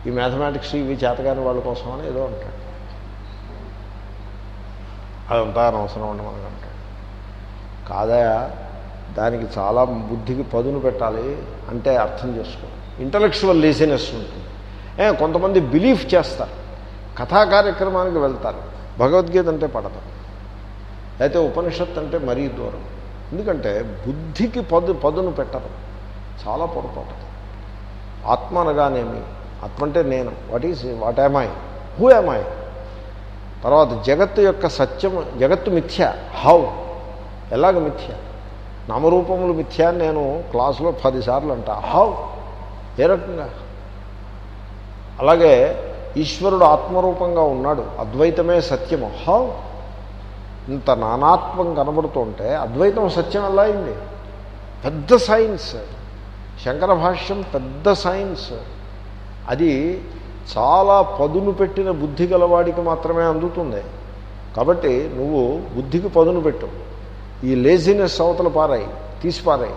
ఈ మ్యాథమెటిక్స్ ఇవి చేతగాని వాళ్ళ కోసం అని ఏదో అంటాడు. అదంతా అనవసరం అండి మనకు అంటాడు. కాదయా దానికి చాలా బుద్ధికి పదును పెట్టాలి అంటే అర్థం చేసుకో. ఇంటలెక్చువల్ లేజినెస్ ఉంటుంది. ఏ, కొంతమంది బిలీఫ్ చేస్తారు. కథా కార్యక్రమానికి వెళ్తారు. భగవద్గీత అంటే పడతారు అయితే ఉపనిషత్తు అంటే మరీ దూరం. ఎందుకంటే బుద్ధికి పదు పదును పెట్టరు. చాలా పొరపాటు. ఆత్మ అనగానేమి? ఆత్మ అంటే నేను what is what I who I తర్వాత జగత్తు యొక్క సత్యం జగత్తు మిథ్య. హౌ ఎలాగ మిథ్య? నామరూపములు మిథ్య నేను క్లాసులో పదిసార్లు అంటా హౌ ఏ రకంగా? అలాగే ఈశ్వరుడు ఆత్మరూపంగా ఉన్నాడు. అద్వైతమే సత్యము. హౌ ఇంత నానాత్మం కనబడుతుంటే అద్వైతం సత్యం ఎలా అయింది? పెద్ద సైన్స్. శంకర భాష్యం పెద్ద సైన్స్. అది చాలా పదును పెట్టిన బుద్ధి గలవాడికి మాత్రమే అందుతుంది. కాబట్టి నువ్వు బుద్ధికి పదును పెట్టు. ఈ లేజినెస్ అవతల పారాయి తీసిపారాయి.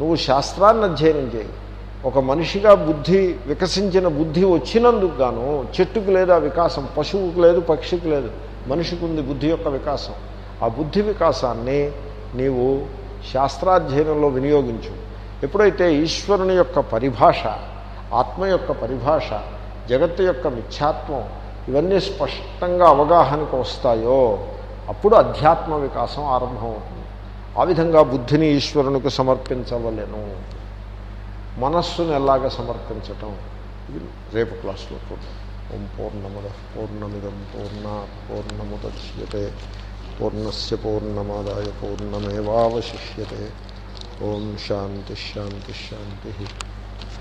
నువ్వు శాస్త్రాన్ని అధ్యయనం చేయి. ఒక మనిషిగా బుద్ధి వికసించిన బుద్ధి వచ్చినందుకు గాను చెట్టుకు లేదు ఆ వికాసం పశువుకు లేదు పక్షికి లేదు మనిషికి ఉంది బుద్ధి యొక్క వికాసం. ఆ బుద్ధి వికాసాన్ని నీవు శాస్త్రాధ్యయనంలో వినియోగించు. ఎప్పుడైతే ఈశ్వరుని యొక్క పరిభాష ఆత్మ యొక్క పరిభాష జగత్తు యొక్క మిథ్యాత్వం ఇవన్నీ స్పష్టంగా అవగాహనకు వస్తాయో అప్పుడు అధ్యాత్మ వికాసం ఆరంభమవుతుంది. ఆ విధంగా బుద్ధిని ఈశ్వరునికి సమర్పించవలెను. మనస్సును ఎలాగ సమర్పించటం? ఇది రేపు క్లాస్లో చూద్దాం. ఓం పూర్ణముద పూర్ణమిదం పూర్ణ పూర్ణముద్యతే పూర్ణస్ పూర్ణమాదాయ పూర్ణమేవాశిష్యే ఓం శాంతి.